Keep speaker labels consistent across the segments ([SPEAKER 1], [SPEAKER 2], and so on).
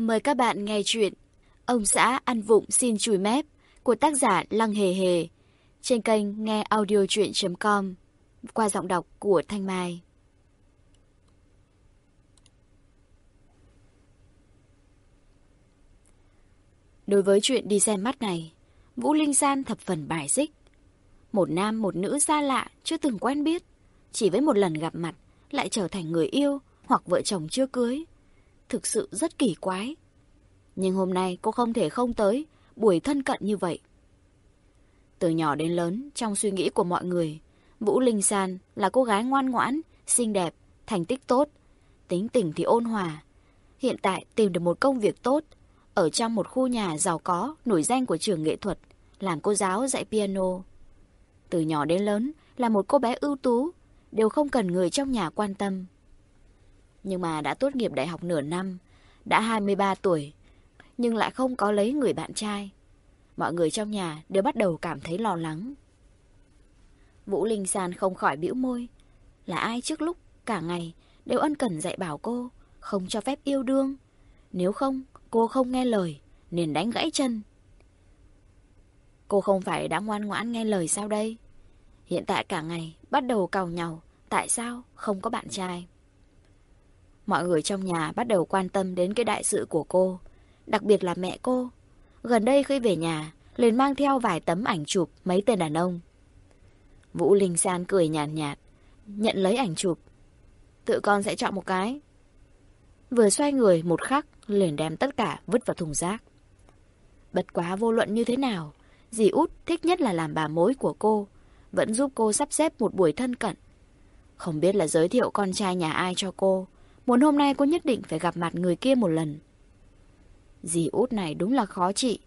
[SPEAKER 1] Mời các bạn nghe chuyện Ông xã ăn vụng xin chùi mép của tác giả Lăng Hề Hề trên kênh nghe audiochuyện.com qua giọng đọc của Thanh Mai. Đối với chuyện đi xem mắt này, Vũ Linh San thập phần bài xích. Một nam một nữ xa lạ chưa từng quen biết, chỉ với một lần gặp mặt lại trở thành người yêu hoặc vợ chồng chưa cưới. Thực sự rất kỳ quái. Nhưng hôm nay cô không thể không tới buổi thân cận như vậy. Từ nhỏ đến lớn, trong suy nghĩ của mọi người, Vũ Linh San là cô gái ngoan ngoãn, xinh đẹp, thành tích tốt, tính tình thì ôn hòa. Hiện tại tìm được một công việc tốt, ở trong một khu nhà giàu có, nổi danh của trường nghệ thuật, làm cô giáo dạy piano. Từ nhỏ đến lớn là một cô bé ưu tú, đều không cần người trong nhà quan tâm. Nhưng mà đã tốt nghiệp đại học nửa năm, đã 23 tuổi, nhưng lại không có lấy người bạn trai. Mọi người trong nhà đều bắt đầu cảm thấy lo lắng. Vũ Linh San không khỏi bĩu môi. Là ai trước lúc cả ngày đều ân cần dạy bảo cô, không cho phép yêu đương. Nếu không, cô không nghe lời, nên đánh gãy chân. Cô không phải đã ngoan ngoãn nghe lời sao đây? Hiện tại cả ngày bắt đầu cào nhau, tại sao không có bạn trai? Mọi người trong nhà bắt đầu quan tâm đến cái đại sự của cô, đặc biệt là mẹ cô. Gần đây khi về nhà, liền mang theo vài tấm ảnh chụp mấy tên đàn ông. Vũ Linh San cười nhàn nhạt, nhạt, nhận lấy ảnh chụp. Tự con sẽ chọn một cái. Vừa xoay người một khắc, liền đem tất cả vứt vào thùng rác. Bật quá vô luận như thế nào, dì út thích nhất là làm bà mối của cô, vẫn giúp cô sắp xếp một buổi thân cận. Không biết là giới thiệu con trai nhà ai cho cô, muốn hôm nay cô nhất định phải gặp mặt người kia một lần. Dì út này đúng là khó chị,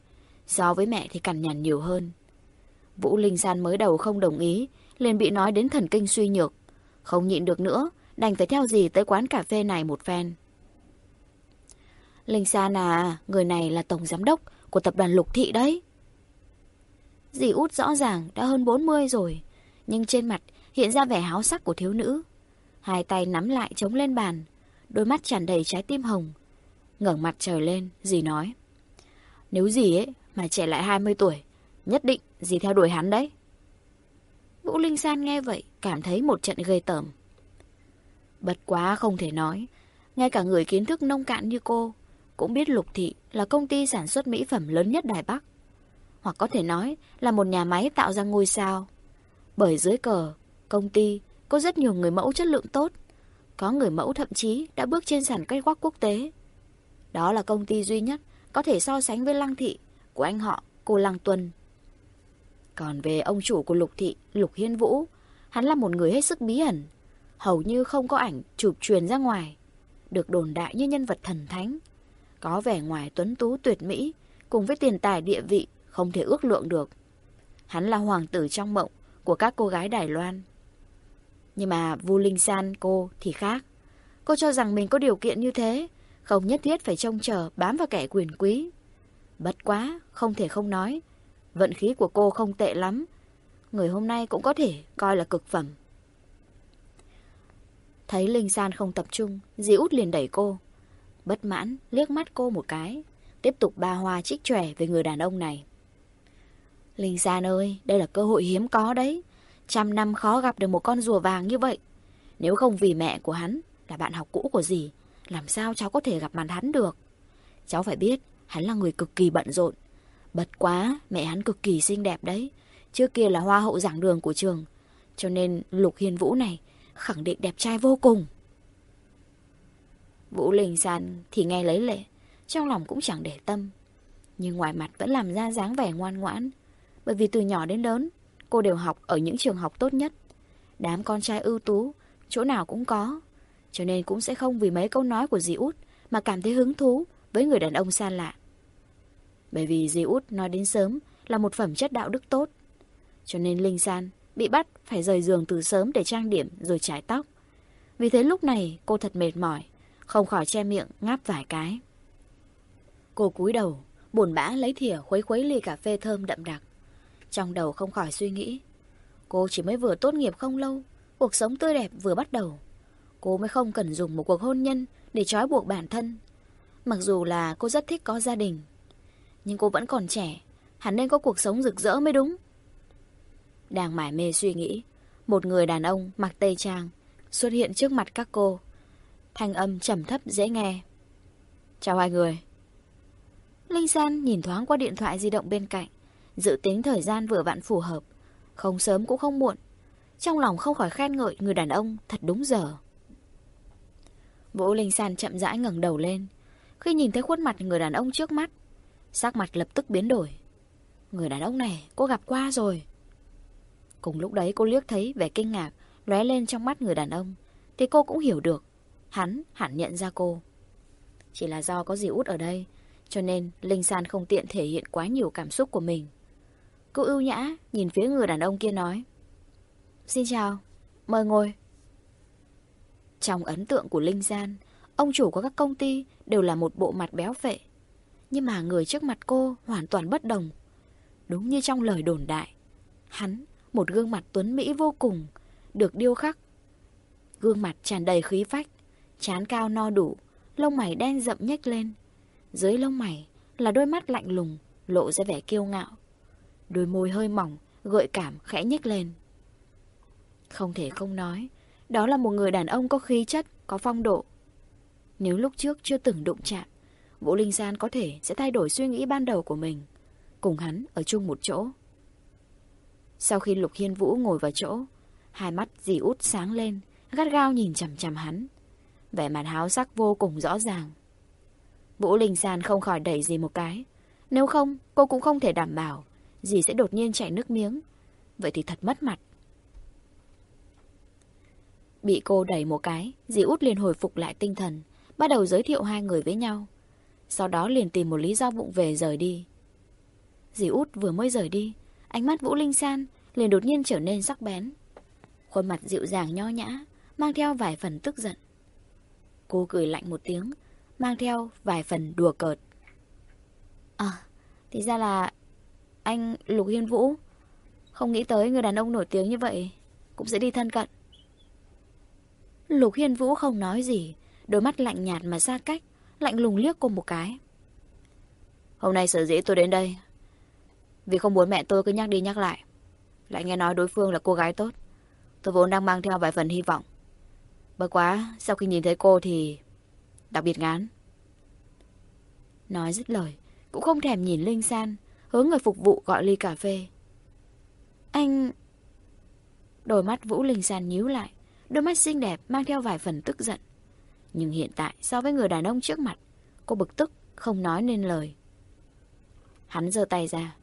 [SPEAKER 1] so với mẹ thì cằn nhằn nhiều hơn. Vũ Linh San mới đầu không đồng ý, liền bị nói đến thần kinh suy nhược. Không nhịn được nữa, đành phải theo dì tới quán cà phê này một phen. Linh San à, người này là tổng giám đốc của tập đoàn Lục Thị đấy. Dì út rõ ràng đã hơn 40 rồi, nhưng trên mặt hiện ra vẻ háo sắc của thiếu nữ. Hai tay nắm lại chống lên bàn, đôi mắt tràn đầy trái tim hồng. ngẩng mặt trời lên, dì nói. Nếu dì ấy mà trẻ lại 20 tuổi, nhất định dì theo đuổi hắn đấy. Vũ Linh San nghe vậy, cảm thấy một trận gây tởm. Bật quá không thể nói, ngay cả người kiến thức nông cạn như cô, cũng biết Lục Thị là công ty sản xuất mỹ phẩm lớn nhất Đài Bắc. Hoặc có thể nói là một nhà máy tạo ra ngôi sao. Bởi dưới cờ, công ty có rất nhiều người mẫu chất lượng tốt. Có người mẫu thậm chí đã bước trên sàn cách quắc quốc tế. Đó là công ty duy nhất có thể so sánh với Lăng Thị của anh họ, cô Lăng Tuân. Còn về ông chủ của Lục Thị, Lục Hiên Vũ, hắn là một người hết sức bí ẩn. Hầu như không có ảnh chụp truyền ra ngoài. Được đồn đại như nhân vật thần thánh. Có vẻ ngoài tuấn tú tuyệt mỹ, cùng với tiền tài địa vị không thể ước lượng được. Hắn là hoàng tử trong mộng của các cô gái Đài Loan. Nhưng mà Vu Linh San cô thì khác. Cô cho rằng mình có điều kiện như thế, không nhất thiết phải trông chờ bám vào kẻ quyền quý. Bất quá, không thể không nói. Vận khí của cô không tệ lắm. Người hôm nay cũng có thể coi là cực phẩm. Thấy Linh San không tập trung, dì út liền đẩy cô. Bất mãn, liếc mắt cô một cái. Tiếp tục ba hoa trích trẻ về người đàn ông này. Linh San ơi, đây là cơ hội hiếm có đấy. Trăm năm khó gặp được một con rùa vàng như vậy. Nếu không vì mẹ của hắn là bạn học cũ của dì, làm sao cháu có thể gặp mặt hắn được? Cháu phải biết, hắn là người cực kỳ bận rộn. Bật quá, mẹ hắn cực kỳ xinh đẹp đấy. Trước kia là hoa hậu giảng đường của trường. Cho nên Lục Hiên Vũ này khẳng định đẹp trai vô cùng. Vũ Linh San thì nghe lấy lệ, trong lòng cũng chẳng để tâm. Nhưng ngoài mặt vẫn làm ra dáng vẻ ngoan ngoãn. Bởi vì từ nhỏ đến lớn, cô đều học ở những trường học tốt nhất. Đám con trai ưu tú, chỗ nào cũng có. Cho nên cũng sẽ không vì mấy câu nói của dì út mà cảm thấy hứng thú với người đàn ông xa lạ. Bởi vì dì út nói đến sớm là một phẩm chất đạo đức tốt. Cho nên Linh San bị bắt phải rời giường từ sớm để trang điểm rồi chải tóc. Vì thế lúc này cô thật mệt mỏi, không khỏi che miệng ngáp vài cái. Cô cúi đầu, buồn bã lấy thìa khuấy khuấy ly cà phê thơm đậm đặc. Trong đầu không khỏi suy nghĩ. Cô chỉ mới vừa tốt nghiệp không lâu, cuộc sống tươi đẹp vừa bắt đầu. Cô mới không cần dùng một cuộc hôn nhân để trói buộc bản thân. Mặc dù là cô rất thích có gia đình, nhưng cô vẫn còn trẻ, hẳn nên có cuộc sống rực rỡ mới đúng. Đang mải mê suy nghĩ, một người đàn ông mặc tây trang xuất hiện trước mặt các cô. Thanh âm trầm thấp dễ nghe. Chào hai người. Linh San nhìn thoáng qua điện thoại di động bên cạnh, dự tính thời gian vừa vặn phù hợp, không sớm cũng không muộn. Trong lòng không khỏi khen ngợi người đàn ông thật đúng giờ. Vũ Linh San chậm rãi ngẩng đầu lên, khi nhìn thấy khuôn mặt người đàn ông trước mắt, sắc mặt lập tức biến đổi. Người đàn ông này cô gặp qua rồi. Cùng lúc đấy cô liếc thấy vẻ kinh ngạc lóe lên trong mắt người đàn ông, thì cô cũng hiểu được, hắn hẳn nhận ra cô. Chỉ là do có gì út ở đây, cho nên Linh San không tiện thể hiện quá nhiều cảm xúc của mình. Cô ưu nhã nhìn phía người đàn ông kia nói. Xin chào, mời ngồi. Trong ấn tượng của Linh Gian, ông chủ của các công ty đều là một bộ mặt béo phệ. Nhưng mà người trước mặt cô hoàn toàn bất đồng. Đúng như trong lời đồn đại. Hắn, một gương mặt tuấn Mỹ vô cùng, được điêu khắc. Gương mặt tràn đầy khí phách, chán cao no đủ, lông mày đen rậm nhếch lên. Dưới lông mày là đôi mắt lạnh lùng, lộ ra vẻ kiêu ngạo. Đôi môi hơi mỏng, gợi cảm khẽ nhếch lên. Không thể không nói, đó là một người đàn ông có khí chất, có phong độ. Nếu lúc trước chưa từng đụng chạm, Vũ Linh San có thể sẽ thay đổi suy nghĩ ban đầu của mình, cùng hắn ở chung một chỗ. Sau khi Lục Hiên Vũ ngồi vào chỗ, hai mắt dì út sáng lên, gắt gao nhìn chằm chằm hắn. Vẻ mặt háo sắc vô cùng rõ ràng. Vũ Linh San không khỏi đẩy gì một cái. Nếu không, cô cũng không thể đảm bảo dì sẽ đột nhiên chảy nước miếng. Vậy thì thật mất mặt. Bị cô đẩy một cái, dì út liền hồi phục lại tinh thần, bắt đầu giới thiệu hai người với nhau. Sau đó liền tìm một lý do vụng về rời đi. Dì út vừa mới rời đi, ánh mắt Vũ Linh San liền đột nhiên trở nên sắc bén. Khuôn mặt dịu dàng nho nhã, mang theo vài phần tức giận. Cô cười lạnh một tiếng, mang theo vài phần đùa cợt. À, thì ra là anh Lục Hiên Vũ. Không nghĩ tới người đàn ông nổi tiếng như vậy cũng sẽ đi thân cận. Lục Hiên Vũ không nói gì, đôi mắt lạnh nhạt mà xa cách, lạnh lùng liếc cô một cái. Hôm nay sở dĩ tôi đến đây, vì không muốn mẹ tôi cứ nhắc đi nhắc lại. Lại nghe nói đối phương là cô gái tốt. Tôi vốn đang mang theo vài phần hy vọng. Bởi quá, sau khi nhìn thấy cô thì... Đặc biệt ngán. Nói dứt lời, cũng không thèm nhìn Linh San, hướng người phục vụ gọi ly cà phê. Anh... Đôi mắt Vũ Linh San nhíu lại, đôi mắt xinh đẹp mang theo vài phần tức giận. Nhưng hiện tại so với người đàn ông trước mặt, cô bực tức, không nói nên lời. Hắn giơ tay ra.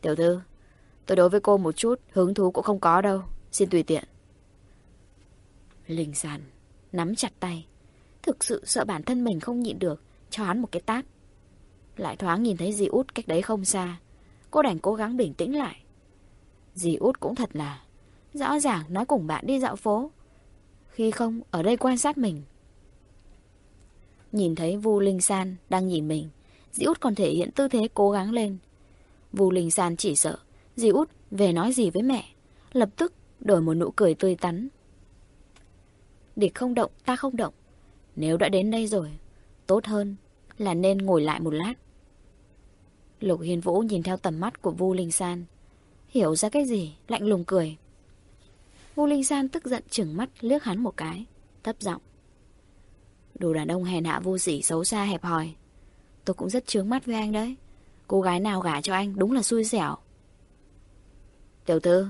[SPEAKER 1] Tiểu thư, tôi đối với cô một chút hứng thú cũng không có đâu, xin tùy tiện. Linh San nắm chặt tay, thực sự sợ bản thân mình không nhịn được, cho hắn một cái tát. Lại thoáng nhìn thấy dì út cách đấy không xa, cô đành cố gắng bình tĩnh lại. Dì út cũng thật là, rõ ràng nói cùng bạn đi dạo phố, khi không ở đây quan sát mình. Nhìn thấy Vu Linh San đang nhìn mình, dì út còn thể hiện tư thế cố gắng lên. Vu Linh San chỉ sợ, dì út về nói gì với mẹ, lập tức đổi một nụ cười tươi tắn. Địch không động, ta không động. Nếu đã đến đây rồi, tốt hơn là nên ngồi lại một lát. Lục Hiên Vũ nhìn theo tầm mắt của Vu Linh San, hiểu ra cái gì, lạnh lùng cười. Vu Linh San tức giận chừng mắt liếc hắn một cái, thấp giọng. Đồ đàn ông hèn hạ vô sỉ xấu xa hẹp hòi. Tôi cũng rất chướng mắt với anh đấy. Cô gái nào gả cho anh đúng là xui xẻo. Tiểu thư,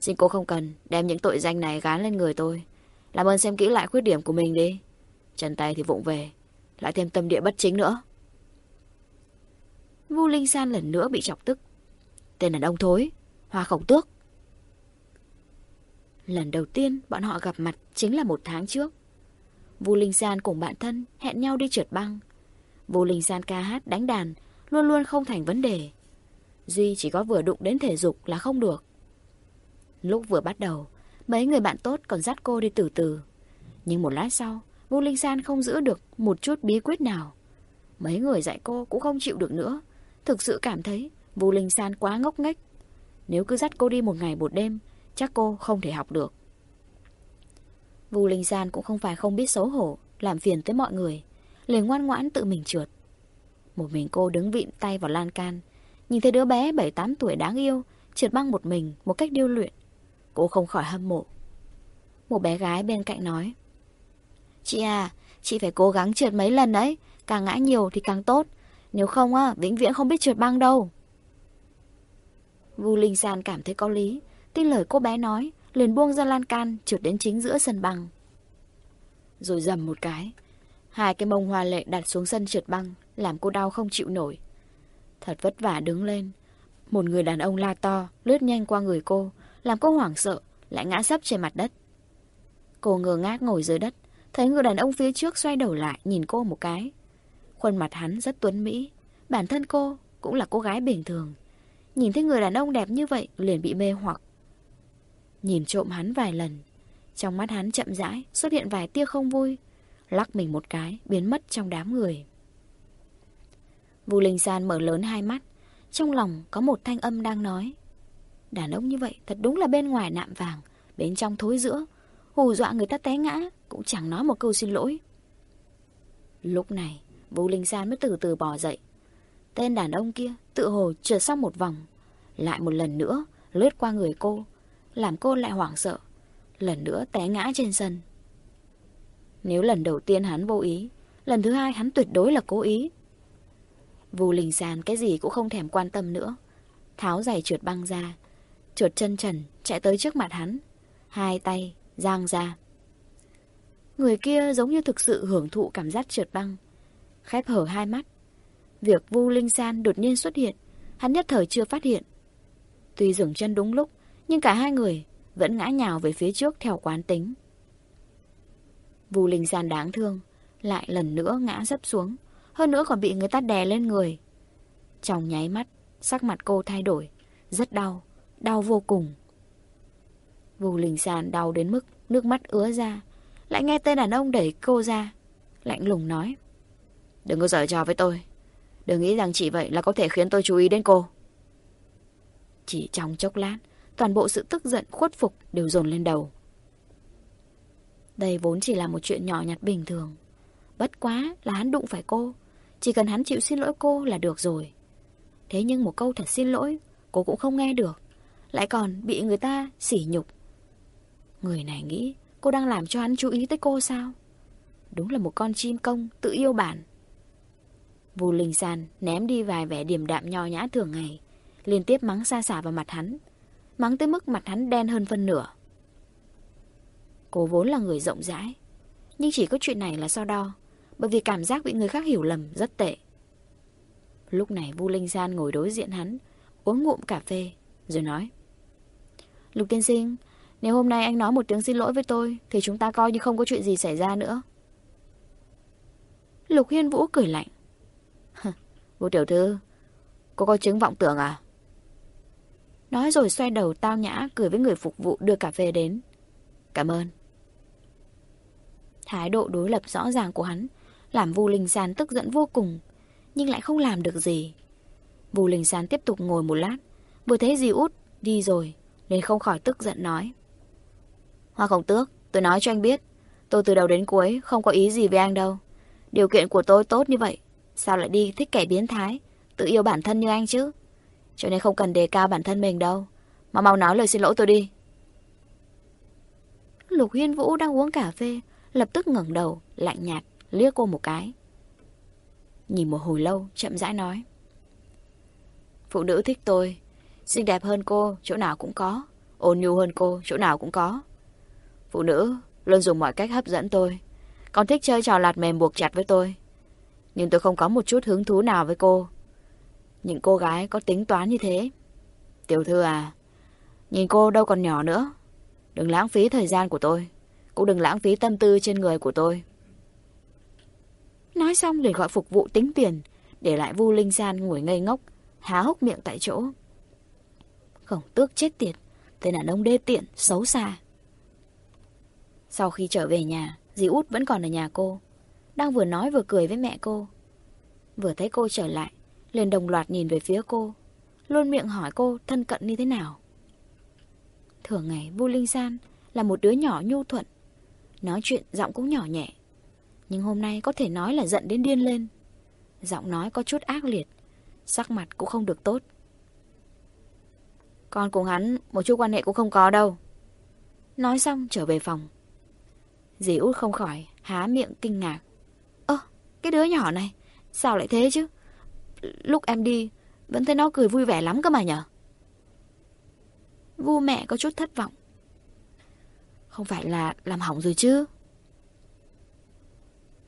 [SPEAKER 1] xin cô không cần đem những tội danh này gán lên người tôi. Làm ơn xem kỹ lại khuyết điểm của mình đi. Chân tay thì vụng về, lại thêm tâm địa bất chính nữa. Vu Linh San lần nữa bị chọc tức. Tên đàn ông thối, hoa khổng tước. Lần đầu tiên bọn họ gặp mặt chính là một tháng trước. Vu Linh San cùng bạn thân hẹn nhau đi trượt băng. Vu Linh San ca hát đánh đàn luôn luôn không thành vấn đề. Duy chỉ có vừa đụng đến thể dục là không được. Lúc vừa bắt đầu, mấy người bạn tốt còn dắt cô đi từ từ. Nhưng một lát sau, Vu Linh San không giữ được một chút bí quyết nào. Mấy người dạy cô cũng không chịu được nữa. Thực sự cảm thấy Vu Linh San quá ngốc nghếch. Nếu cứ dắt cô đi một ngày một đêm, chắc cô không thể học được. Vu Linh San cũng không phải không biết xấu hổ, làm phiền tới mọi người. liền ngoan ngoãn tự mình trượt. Một mình cô đứng vịn tay vào lan can, nhìn thấy đứa bé 7-8 tuổi đáng yêu, trượt băng một mình, một cách điêu luyện. Cô không khỏi hâm mộ. Một bé gái bên cạnh nói. Chị à, chị phải cố gắng trượt mấy lần đấy, càng ngã nhiều thì càng tốt. Nếu không á, vĩnh viễn không biết trượt băng đâu. Vu Linh San cảm thấy có lý, tin lời cô bé nói, liền buông ra lan can, trượt đến chính giữa sân băng. Rồi dầm một cái, hai cái mông hoa lệ đặt xuống sân trượt băng, làm cô đau không chịu nổi. Thật vất vả đứng lên, một người đàn ông la to, lướt nhanh qua người cô, làm cô hoảng sợ, lại ngã sấp trên mặt đất. Cô ngơ ngác ngồi dưới đất, thấy người đàn ông phía trước xoay đầu lại nhìn cô một cái. Khuôn mặt hắn rất tuấn mỹ, bản thân cô cũng là cô gái bình thường. Nhìn thấy người đàn ông đẹp như vậy liền bị mê hoặc. Nhìn trộm hắn vài lần, trong mắt hắn chậm rãi xuất hiện vài tia không vui, lắc mình một cái biến mất trong đám người. Vu Linh San mở lớn hai mắt, trong lòng có một thanh âm đang nói. Đàn ông như vậy thật đúng là bên ngoài nạm vàng, bên trong thối giữa, hù dọa người ta té ngã, cũng chẳng nói một câu xin lỗi. Lúc này, Vũ Linh San mới từ từ bò dậy. Tên đàn ông kia tự hồ trượt xong một vòng, lại một lần nữa lướt qua người cô, làm cô lại hoảng sợ, lần nữa té ngã trên sân. Nếu lần đầu tiên hắn vô ý, lần thứ hai hắn tuyệt đối là cố ý. Vũ Linh San cái gì cũng không thèm quan tâm nữa, tháo giày trượt băng ra, trượt chân trần chạy tới trước mặt hắn, hai tay giang ra. Người kia giống như thực sự hưởng thụ cảm giác trượt băng, khép hở hai mắt. Việc Vu Linh San đột nhiên xuất hiện, hắn nhất thời chưa phát hiện. Tuy dừng chân đúng lúc, nhưng cả hai người vẫn ngã nhào về phía trước theo quán tính. Vu Linh San đáng thương, lại lần nữa ngã sấp xuống, hơn nữa còn bị người ta đè lên người. Trong nháy mắt, sắc mặt cô thay đổi, rất đau, đau vô cùng. Vu Linh San đau đến mức nước mắt ứa ra, lại nghe tên đàn ông đẩy cô ra, lạnh lùng nói. Đừng có giở trò với tôi, đừng nghĩ rằng chỉ vậy là có thể khiến tôi chú ý đến cô. Chỉ trong chốc lát, toàn bộ sự tức giận khuất phục đều dồn lên đầu. Đây vốn chỉ là một chuyện nhỏ nhặt bình thường. Bất quá là hắn đụng phải cô. Chỉ cần hắn chịu xin lỗi cô là được rồi. Thế nhưng một câu thật xin lỗi, cô cũng không nghe được. Lại còn bị người ta sỉ nhục. Người này nghĩ cô đang làm cho hắn chú ý tới cô sao? Đúng là một con chim công tự yêu bản. Vu Linh San ném đi vài vẻ điềm đạm nho nhã thường ngày, liên tiếp mắng xa xả vào mặt hắn. Mắng tới mức mặt hắn đen hơn phân nửa. Cô vốn là người rộng rãi, nhưng chỉ có chuyện này là so đo, bởi vì cảm giác bị người khác hiểu lầm rất tệ. Lúc này Vu Linh San ngồi đối diện hắn, uống ngụm cà phê, rồi nói. Lục tiên sinh, nếu hôm nay anh nói một tiếng xin lỗi với tôi, thì chúng ta coi như không có chuyện gì xảy ra nữa. Lục Hiên Vũ cười lạnh. Vũ tiểu thư, cô có chứng vọng tưởng à? Nói rồi xoay đầu tao nhã cười với người phục vụ đưa cà phê đến. Cảm ơn. Thái độ đối lập rõ ràng của hắn làm Vu Linh San tức giận vô cùng, nhưng lại không làm được gì. Vu Linh San tiếp tục ngồi một lát, vừa thấy dì út đi rồi, nên không khỏi tức giận nói. Hoa Khổng Tước, tôi nói cho anh biết, tôi từ đầu đến cuối không có ý gì với anh đâu. Điều kiện của tôi tốt như vậy, sao lại đi thích kẻ biến thái, tự yêu bản thân như anh chứ? Cho nên không cần đề cao bản thân mình đâu, mà mau nói lời xin lỗi tôi đi. Lục Hiên Vũ đang uống cà phê, lập tức ngẩng đầu, lạnh nhạt, liếc cô một cái. Nhìn một hồi lâu, chậm rãi nói. Phụ nữ thích tôi, xinh đẹp hơn cô, chỗ nào cũng có, ôn nhu hơn cô, chỗ nào cũng có. Phụ nữ luôn dùng mọi cách hấp dẫn tôi, còn thích chơi trò lạt mềm buộc chặt với tôi. Nhưng tôi không có một chút hứng thú nào với cô. Những cô gái có tính toán như thế. Tiểu thư à, nhìn cô đâu còn nhỏ nữa. Đừng lãng phí thời gian của tôi, cũng đừng lãng phí tâm tư trên người của tôi. Nói xong liền gọi phục vụ tính tiền, để lại Vu Linh San ngồi ngây ngốc, há hốc miệng tại chỗ. Khổng tước chết tiệt, tên đàn ông đê tiện, xấu xa. Sau khi trở về nhà, dì út vẫn còn ở nhà cô, đang vừa nói vừa cười với mẹ cô. Vừa thấy cô trở lại, liền đồng loạt nhìn về phía cô, luôn miệng hỏi cô thân cận như thế nào. Thường ngày Vu Linh San là một đứa nhỏ nhu thuận, nói chuyện giọng cũng nhỏ nhẹ. Nhưng hôm nay có thể nói là giận đến điên lên. Giọng nói có chút ác liệt, sắc mặt cũng không được tốt. Con cùng hắn một chút quan hệ cũng không có đâu. Nói xong trở về phòng. Dì út không khỏi, há miệng kinh ngạc. Cái đứa nhỏ này, sao lại thế chứ? Lúc em đi, vẫn thấy nó cười vui vẻ lắm cơ mà nhở? Vu mẹ có chút thất vọng. Không phải là làm hỏng rồi chứ?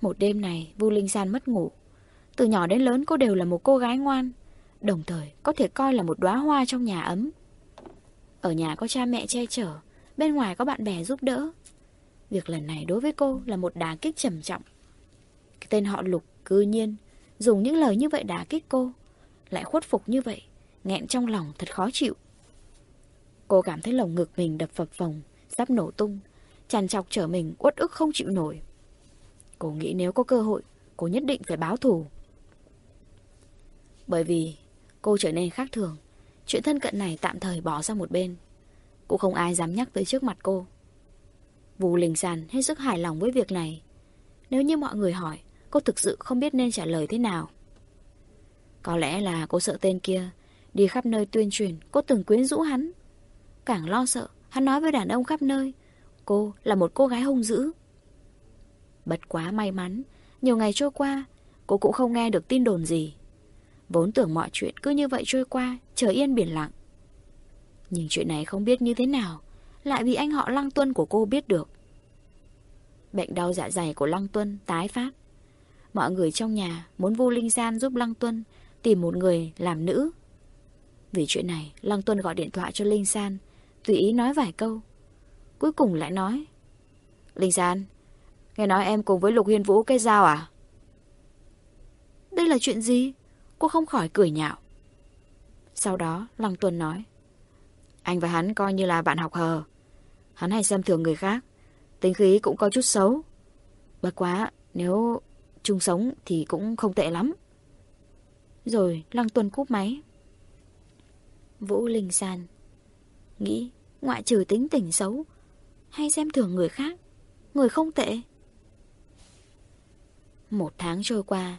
[SPEAKER 1] Một đêm này, Vu Linh San mất ngủ. Từ nhỏ đến lớn cô đều là một cô gái ngoan, đồng thời có thể coi là một đóa hoa trong nhà ấm. Ở nhà có cha mẹ che chở, bên ngoài có bạn bè giúp đỡ. Việc lần này đối với cô là một đả kích trầm trọng. Cái tên họ Lục cư nhiên dùng những lời như vậy đả kích cô, lại khuất phục như vậy, nghẹn trong lòng thật khó chịu. Cô cảm thấy lồng ngực mình đập phập phồng, sắp nổ tung, tràn trọc trở mình uất ức không chịu nổi. Cô nghĩ nếu có cơ hội, cô nhất định phải báo thù. Bởi vì cô trở nên khác thường, chuyện thân cận này tạm thời bỏ sang một bên. Cũng không ai dám nhắc tới trước mặt cô. Vũ Linh Sàn hết sức hài lòng với việc này. Nếu như mọi người hỏi, cô thực sự không biết nên trả lời thế nào. Có lẽ là cô sợ tên kia, đi khắp nơi tuyên truyền cô từng quyến rũ hắn. Càng lo sợ, hắn nói với đàn ông khắp nơi, cô là một cô gái hung dữ. Bất quá may mắn, nhiều ngày trôi qua, cô cũng không nghe được tin đồn gì. Vốn tưởng mọi chuyện cứ như vậy trôi qua, trời yên biển lặng. Nhưng chuyện này không biết như thế nào, lại vì anh họ Lăng Tuân của cô biết được. Bệnh đau dạ dày của Lăng Tuân tái phát. Mọi người trong nhà muốn Vu Linh Gian giúp Lăng Tuân tìm một người làm nữ. Vì chuyện này, Lăng Tuân gọi điện thoại cho Linh San, tùy ý nói vài câu. Cuối cùng lại nói, Linh San, nghe nói em cùng với Lục Hiên Vũ cái dao à? Đây là chuyện gì? Cô không khỏi cười nhạo. Sau đó, Lăng Tuân nói, anh và hắn coi như là bạn học hờ. Hắn hay xem thường người khác, tính khí cũng có chút xấu. Bất quá, nếu chung sống thì cũng không tệ lắm. Rồi, Lăng Tuân cúp máy. Vũ Linh San, Nghĩ ngoại trừ tính tình xấu, Hay xem thường người khác, Người không tệ. Một tháng trôi qua,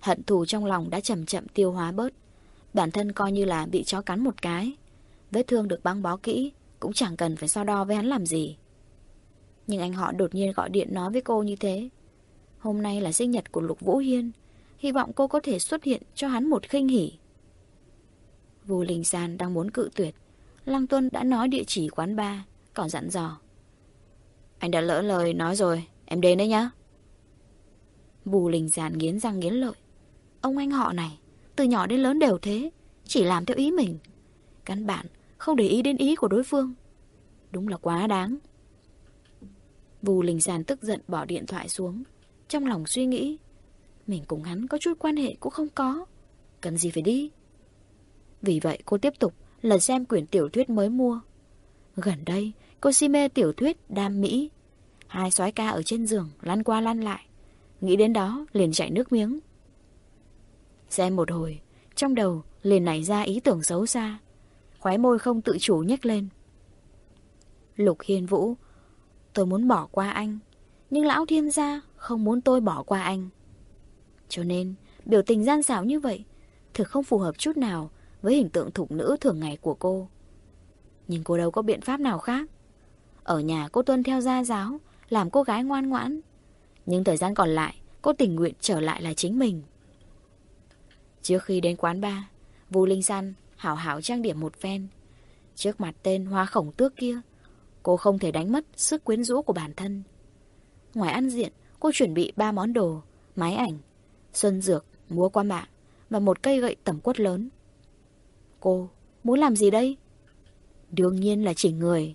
[SPEAKER 1] Hận thù trong lòng đã chậm chậm tiêu hóa bớt. Bản thân coi như là bị chó cắn một cái. Vết thương được băng bó kỹ, Cũng chẳng cần phải so đo với hắn làm gì. Nhưng anh họ đột nhiên gọi điện nói với cô như thế. Hôm nay là sinh nhật của Lục Vũ Hiên. Hy vọng cô có thể xuất hiện cho hắn một khinh hỉ. Vô Linh San đang muốn cự tuyệt. Lăng Tuân đã nói địa chỉ quán bar, Còn dặn dò. Anh đã lỡ lời nói rồi, Em đến đấy nhá. Bù Linh San nghiến răng nghiến lợi. Ông anh họ này, Từ nhỏ đến lớn đều thế, Chỉ làm theo ý mình. Căn bản không để ý đến ý của đối phương. Đúng là quá đáng. Vù Linh Sàn tức giận bỏ điện thoại xuống. Trong lòng suy nghĩ. Mình cùng hắn có chút quan hệ cũng không có. Cần gì phải đi? Vì vậy cô tiếp tục lần xem quyển tiểu thuyết mới mua. Gần đây, cô si mê tiểu thuyết đam mỹ. Hai soái ca ở trên giường lăn qua lăn lại. Nghĩ đến đó, liền chạy nước miếng. Xem một hồi, Trong đầu liền nảy ra ý tưởng xấu xa. Khóe môi không tự chủ nhếch lên. Lục Hiên Vũ, Tôi muốn bỏ qua anh, Nhưng lão thiên gia không muốn tôi bỏ qua anh. Cho nên Biểu tình gian xảo như vậy Thực không phù hợp chút nào Với hình tượng thục nữ thường ngày của cô. Nhưng cô đâu có biện pháp nào khác. Ở nhà cô tuân theo gia giáo Làm cô gái ngoan ngoãn. Nhưng thời gian còn lại Cô tình nguyện trở lại là chính mình. Trước khi đến quán bar Vu Linh San hảo hảo trang điểm một phen. Trước mặt tên hoa khổng tước kia, cô không thể đánh mất sức quyến rũ của bản thân. Ngoài ăn diện, cô chuẩn bị ba món đồ, máy ảnh, xuân dược, múa qua mạng và một cây gậy tẩm quất lớn. Cô muốn làm gì đây? Đương nhiên là chỉ người.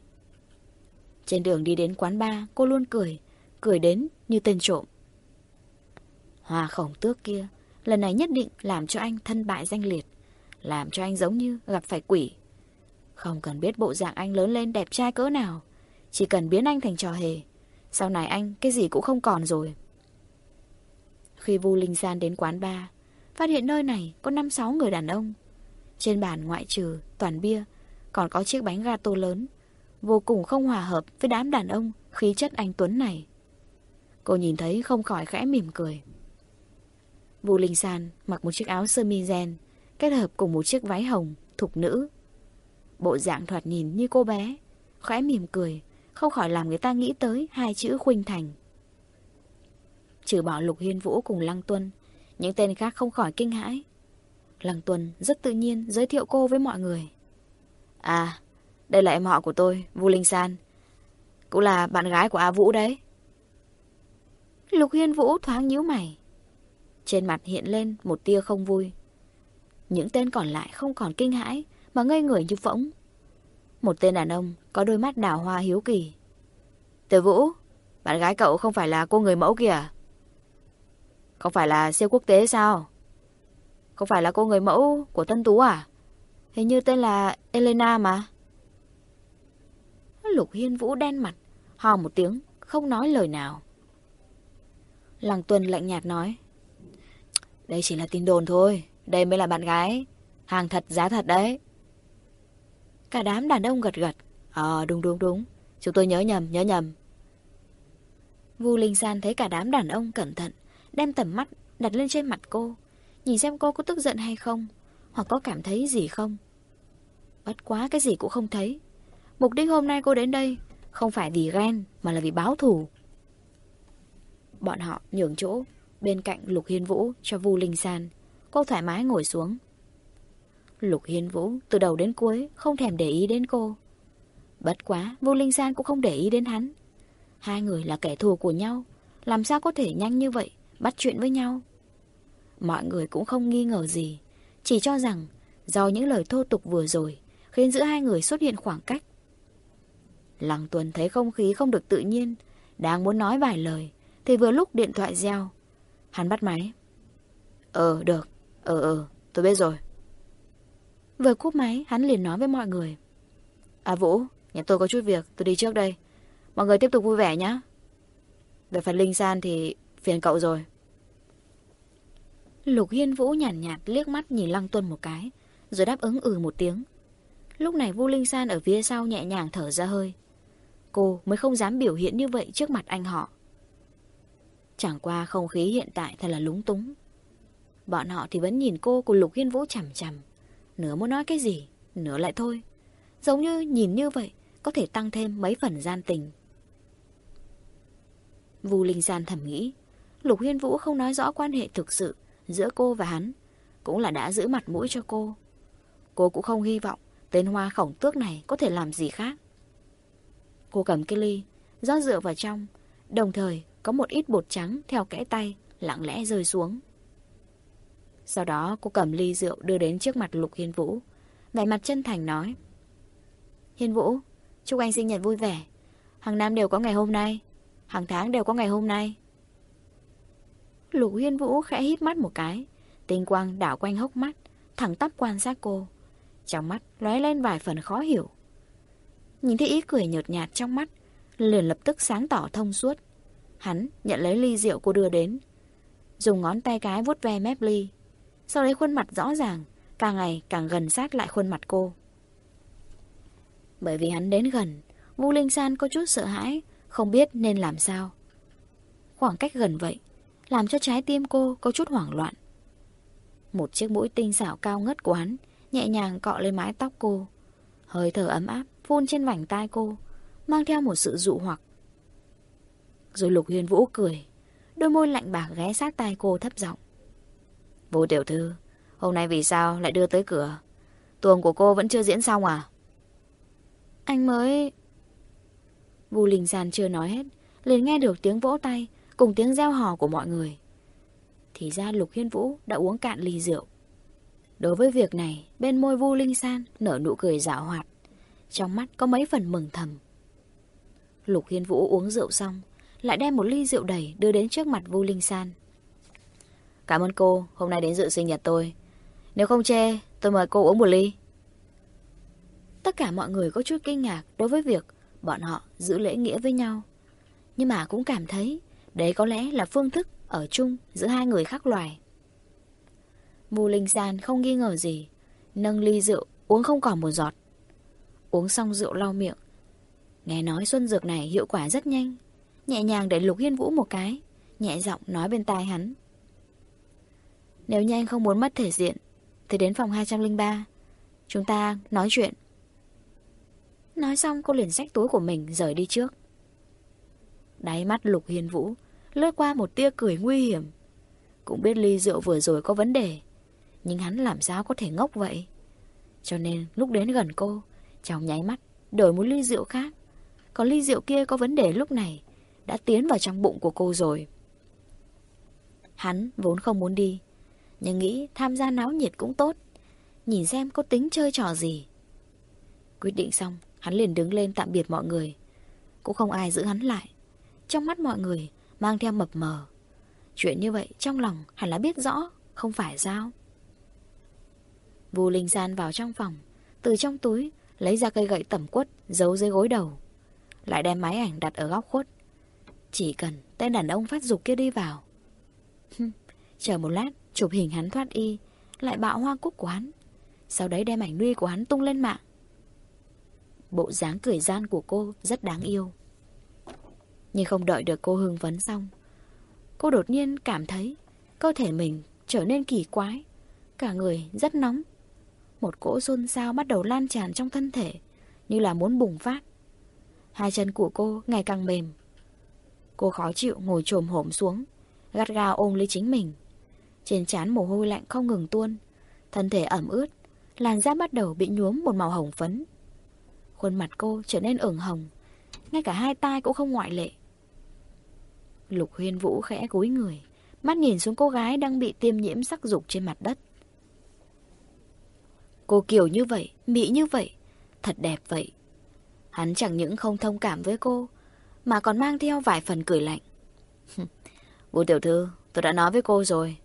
[SPEAKER 1] Trên đường đi đến quán bar, cô luôn cười, cười đến như tên trộm. hòa khổng tước kia, lần này nhất định làm cho anh thân bại danh liệt làm cho anh giống như gặp phải quỷ. Không cần biết bộ dạng anh lớn lên đẹp trai cỡ nào, chỉ cần biến anh thành trò hề. Sau này anh cái gì cũng không còn rồi. Khi Vu Linh San đến quán bar, phát hiện nơi này có 5-6 người đàn ông. Trên bàn ngoại trừ toàn bia, còn có chiếc bánh gato lớn, vô cùng không hòa hợp với đám đàn ông khí chất anh Tuấn này. Cô nhìn thấy không khỏi khẽ mỉm cười. Vu Linh San mặc một chiếc áo sơ mi ren kết hợp cùng một chiếc váy hồng, thục nữ. Bộ dạng thoạt nhìn như cô bé, khẽ mỉm cười, không khỏi làm người ta nghĩ tới hai chữ khuynh thành. Trừ bỏ Lục Hiên Vũ cùng Lăng Tuân, những tên khác không khỏi kinh hãi. Lăng Tuân rất tự nhiên giới thiệu cô với mọi người. À, đây là em họ của tôi, Vu Linh San. Cũng là bạn gái của A Vũ đấy. Lục Hiên Vũ thoáng nhíu mày. Trên mặt hiện lên một tia không vui. Những tên còn lại không còn kinh hãi, mà ngây người như phỗng. Một tên đàn ông có đôi mắt đào hoa hiếu kỳ. Từ Vũ, bạn gái cậu không phải là cô người mẫu kìa. Không phải là siêu quốc tế sao? Không phải là cô người mẫu của Tân Tú à? Hình như tên là Elena mà. Lục Hiên Vũ đen mặt, hò một tiếng, không nói lời nào. Lăng Tuân lạnh nhạt nói. Đây chỉ là tin đồn thôi, đây mới là bạn gái. Hàng thật giá thật đấy. Cả đám đàn ông gật gật. Ờ, đúng đúng đúng. Chúng tôi nhớ nhầm, nhớ nhầm. Vu Linh San thấy cả đám đàn ông cẩn thận, đem tầm mắt đặt lên trên mặt cô, nhìn xem cô có tức giận hay không, hoặc có cảm thấy gì không. Bất quá cái gì cũng không thấy. Mục đích hôm nay cô đến đây không phải vì ghen mà là vì báo thù. Bọn họ nhường chỗ bên cạnh Lục Hiên Vũ cho Vu Linh San. Cô thoải mái ngồi xuống. Lục Hiên Vũ từ đầu đến cuối không thèm để ý đến cô. Bất quá, vô Linh San cũng không để ý đến hắn. Hai người là kẻ thù của nhau, làm sao có thể nhanh như vậy bắt chuyện với nhau? Mọi người cũng không nghi ngờ gì, chỉ cho rằng do những lời thô tục vừa rồi khiến giữa hai người xuất hiện khoảng cách. Lăng Tuần thấy không khí không được tự nhiên, đang muốn nói vài lời, thì vừa lúc điện thoại reo. Hắn bắt máy. Ờ, được. Ờ, ờ, tôi biết rồi. Vừa cúp máy, hắn liền nói với mọi người. À Vũ, nhà tôi có chút việc, tôi đi trước đây. Mọi người tiếp tục vui vẻ nhé. Về phần Linh San thì phiền cậu rồi. Lục Hiên Vũ nhàn nhạt, nhạt liếc mắt nhìn Lăng Tuân một cái, rồi đáp ứng ừ một tiếng. Lúc này Vu Linh San ở phía sau nhẹ nhàng thở ra hơi. Cô mới không dám biểu hiện như vậy trước mặt anh họ. Chẳng qua không khí hiện tại thật là lúng túng. Bọn họ thì vẫn nhìn cô của Lục Hiên Vũ chằm chằm. Nửa muốn nói cái gì, nửa lại thôi. Giống như nhìn như vậy, có thể tăng thêm mấy phần gian tình. Vu Linh Gian thầm nghĩ, Lục Hiên Vũ không nói rõ quan hệ thực sự giữa cô và hắn, cũng là đã giữ mặt mũi cho cô. Cô cũng không hy vọng tên hoa khổng tước này có thể làm gì khác. Cô cầm cái ly, rót rượu vào trong, đồng thời có một ít bột trắng theo kẽ tay, lặng lẽ rơi xuống. Sau đó cô cầm ly rượu đưa đến trước mặt Lục Hiên Vũ, vẻ mặt chân thành nói. Hiên Vũ, chúc anh sinh nhật vui vẻ. Hàng năm đều có ngày hôm nay, hàng tháng đều có ngày hôm nay. Lục Hiên Vũ khẽ hít mắt một cái, tinh quang đảo quanh hốc mắt, thẳng tắp quan sát cô. Trong mắt lóe lên vài phần khó hiểu. Nhìn thấy ý cười nhợt nhạt trong mắt, liền lập tức sáng tỏ thông suốt. Hắn nhận lấy ly rượu cô đưa đến, dùng ngón tay cái vuốt ve mép ly. Sau đấy khuôn mặt rõ ràng, càng ngày càng gần sát lại khuôn mặt cô. Bởi vì hắn đến gần, Vu Linh San có chút sợ hãi, không biết nên làm sao. Khoảng cách gần vậy, làm cho trái tim cô có chút hoảng loạn. Một chiếc mũi tinh xảo cao ngất của hắn nhẹ nhàng cọ lên mái tóc cô. Hơi thở ấm áp phun trên vành tai cô, mang theo một sự dụ hoặc. Rồi Lục Huyền Vũ cười, đôi môi lạnh bạc ghé sát tai cô thấp giọng. Vũ tiểu thư, hôm nay vì sao lại đưa tới cửa? Tuồng của cô vẫn chưa diễn xong à? Anh mới... Vu Linh San chưa nói hết, liền nghe được tiếng vỗ tay cùng tiếng reo hò của mọi người. Thì ra Lục Hiên Vũ đã uống cạn ly rượu. Đối với việc này, bên môi Vu Linh San nở nụ cười dạo hoạt, trong mắt có mấy phần mừng thầm. Lục Hiên Vũ uống rượu xong, lại đem một ly rượu đầy đưa đến trước mặt Vu Linh San. Cảm ơn cô, hôm nay đến dự sinh nhật tôi. Nếu không chê, tôi mời cô uống một ly. Tất cả mọi người có chút kinh ngạc đối với việc bọn họ giữ lễ nghĩa với nhau. Nhưng mà cũng cảm thấy đấy có lẽ là phương thức ở chung giữa hai người khác loài. Mù Linh San không nghi ngờ gì, nâng ly rượu uống không còn một giọt. Uống xong rượu lau miệng. Nghe nói xuân dược này hiệu quả rất nhanh, nhẹ nhàng để Lục Hiên Vũ một cái, nhẹ giọng nói bên tai hắn. Nếu như anh không muốn mất thể diện, thì đến phòng 203, chúng ta nói chuyện. Nói xong cô liền xách túi của mình rời đi trước. Đáy mắt Lục Hiên Vũ lướt qua một tia cười nguy hiểm. Cũng biết ly rượu vừa rồi có vấn đề, nhưng hắn làm sao có thể ngốc vậy? Cho nên lúc đến gần cô, trong nháy mắt, đổi một ly rượu khác. Còn ly rượu kia có vấn đề lúc này, đã tiến vào trong bụng của cô rồi. Hắn vốn không muốn đi, nhưng nghĩ tham gia náo nhiệt cũng tốt. Nhìn xem có tính chơi trò gì. Quyết định xong, hắn liền đứng lên tạm biệt mọi người. Cũng không ai giữ hắn lại. Trong mắt mọi người, mang theo mập mờ. Chuyện như vậy trong lòng hẳn là biết rõ, không phải sao? Vu Linh San vào trong phòng, từ trong túi lấy ra cây gậy tẩm quất giấu dưới gối đầu. Lại đem máy ảnh đặt ở góc khuất. Chỉ cần tên đàn ông phát dục kia đi vào. Chờ một lát, chụp hình hắn thoát y, lại bạo hoa cúc của hắn. Sau đấy đem ảnh nuôi của hắn tung lên mạng. Bộ dáng cười gian của cô rất đáng yêu. Nhưng không đợi được cô hưng vấn xong. Cô đột nhiên cảm thấy cơ thể mình trở nên kỳ quái. Cả người rất nóng. Một cỗ xôn xao bắt đầu lan tràn trong thân thể, như là muốn bùng phát. Hai chân của cô ngày càng mềm. Cô khó chịu ngồi trồm hổm xuống, gắt gao ôm lấy chính mình. Trên trán mồ hôi lạnh không ngừng tuôn, thân thể ẩm ướt, làn da bắt đầu bị nhuốm một màu hồng phấn. Khuôn mặt cô trở nên ửng hồng, ngay cả hai tai cũng không ngoại lệ. Lục huyên vũ khẽ cúi người, mắt nhìn xuống cô gái đang bị tiêm nhiễm sắc dục trên mặt đất. Cô kiểu như vậy, mỹ như vậy, thật đẹp vậy. Hắn chẳng những không thông cảm với cô, mà còn mang theo vài phần cười lạnh. Vũ tiểu thư, tôi đã nói với cô rồi.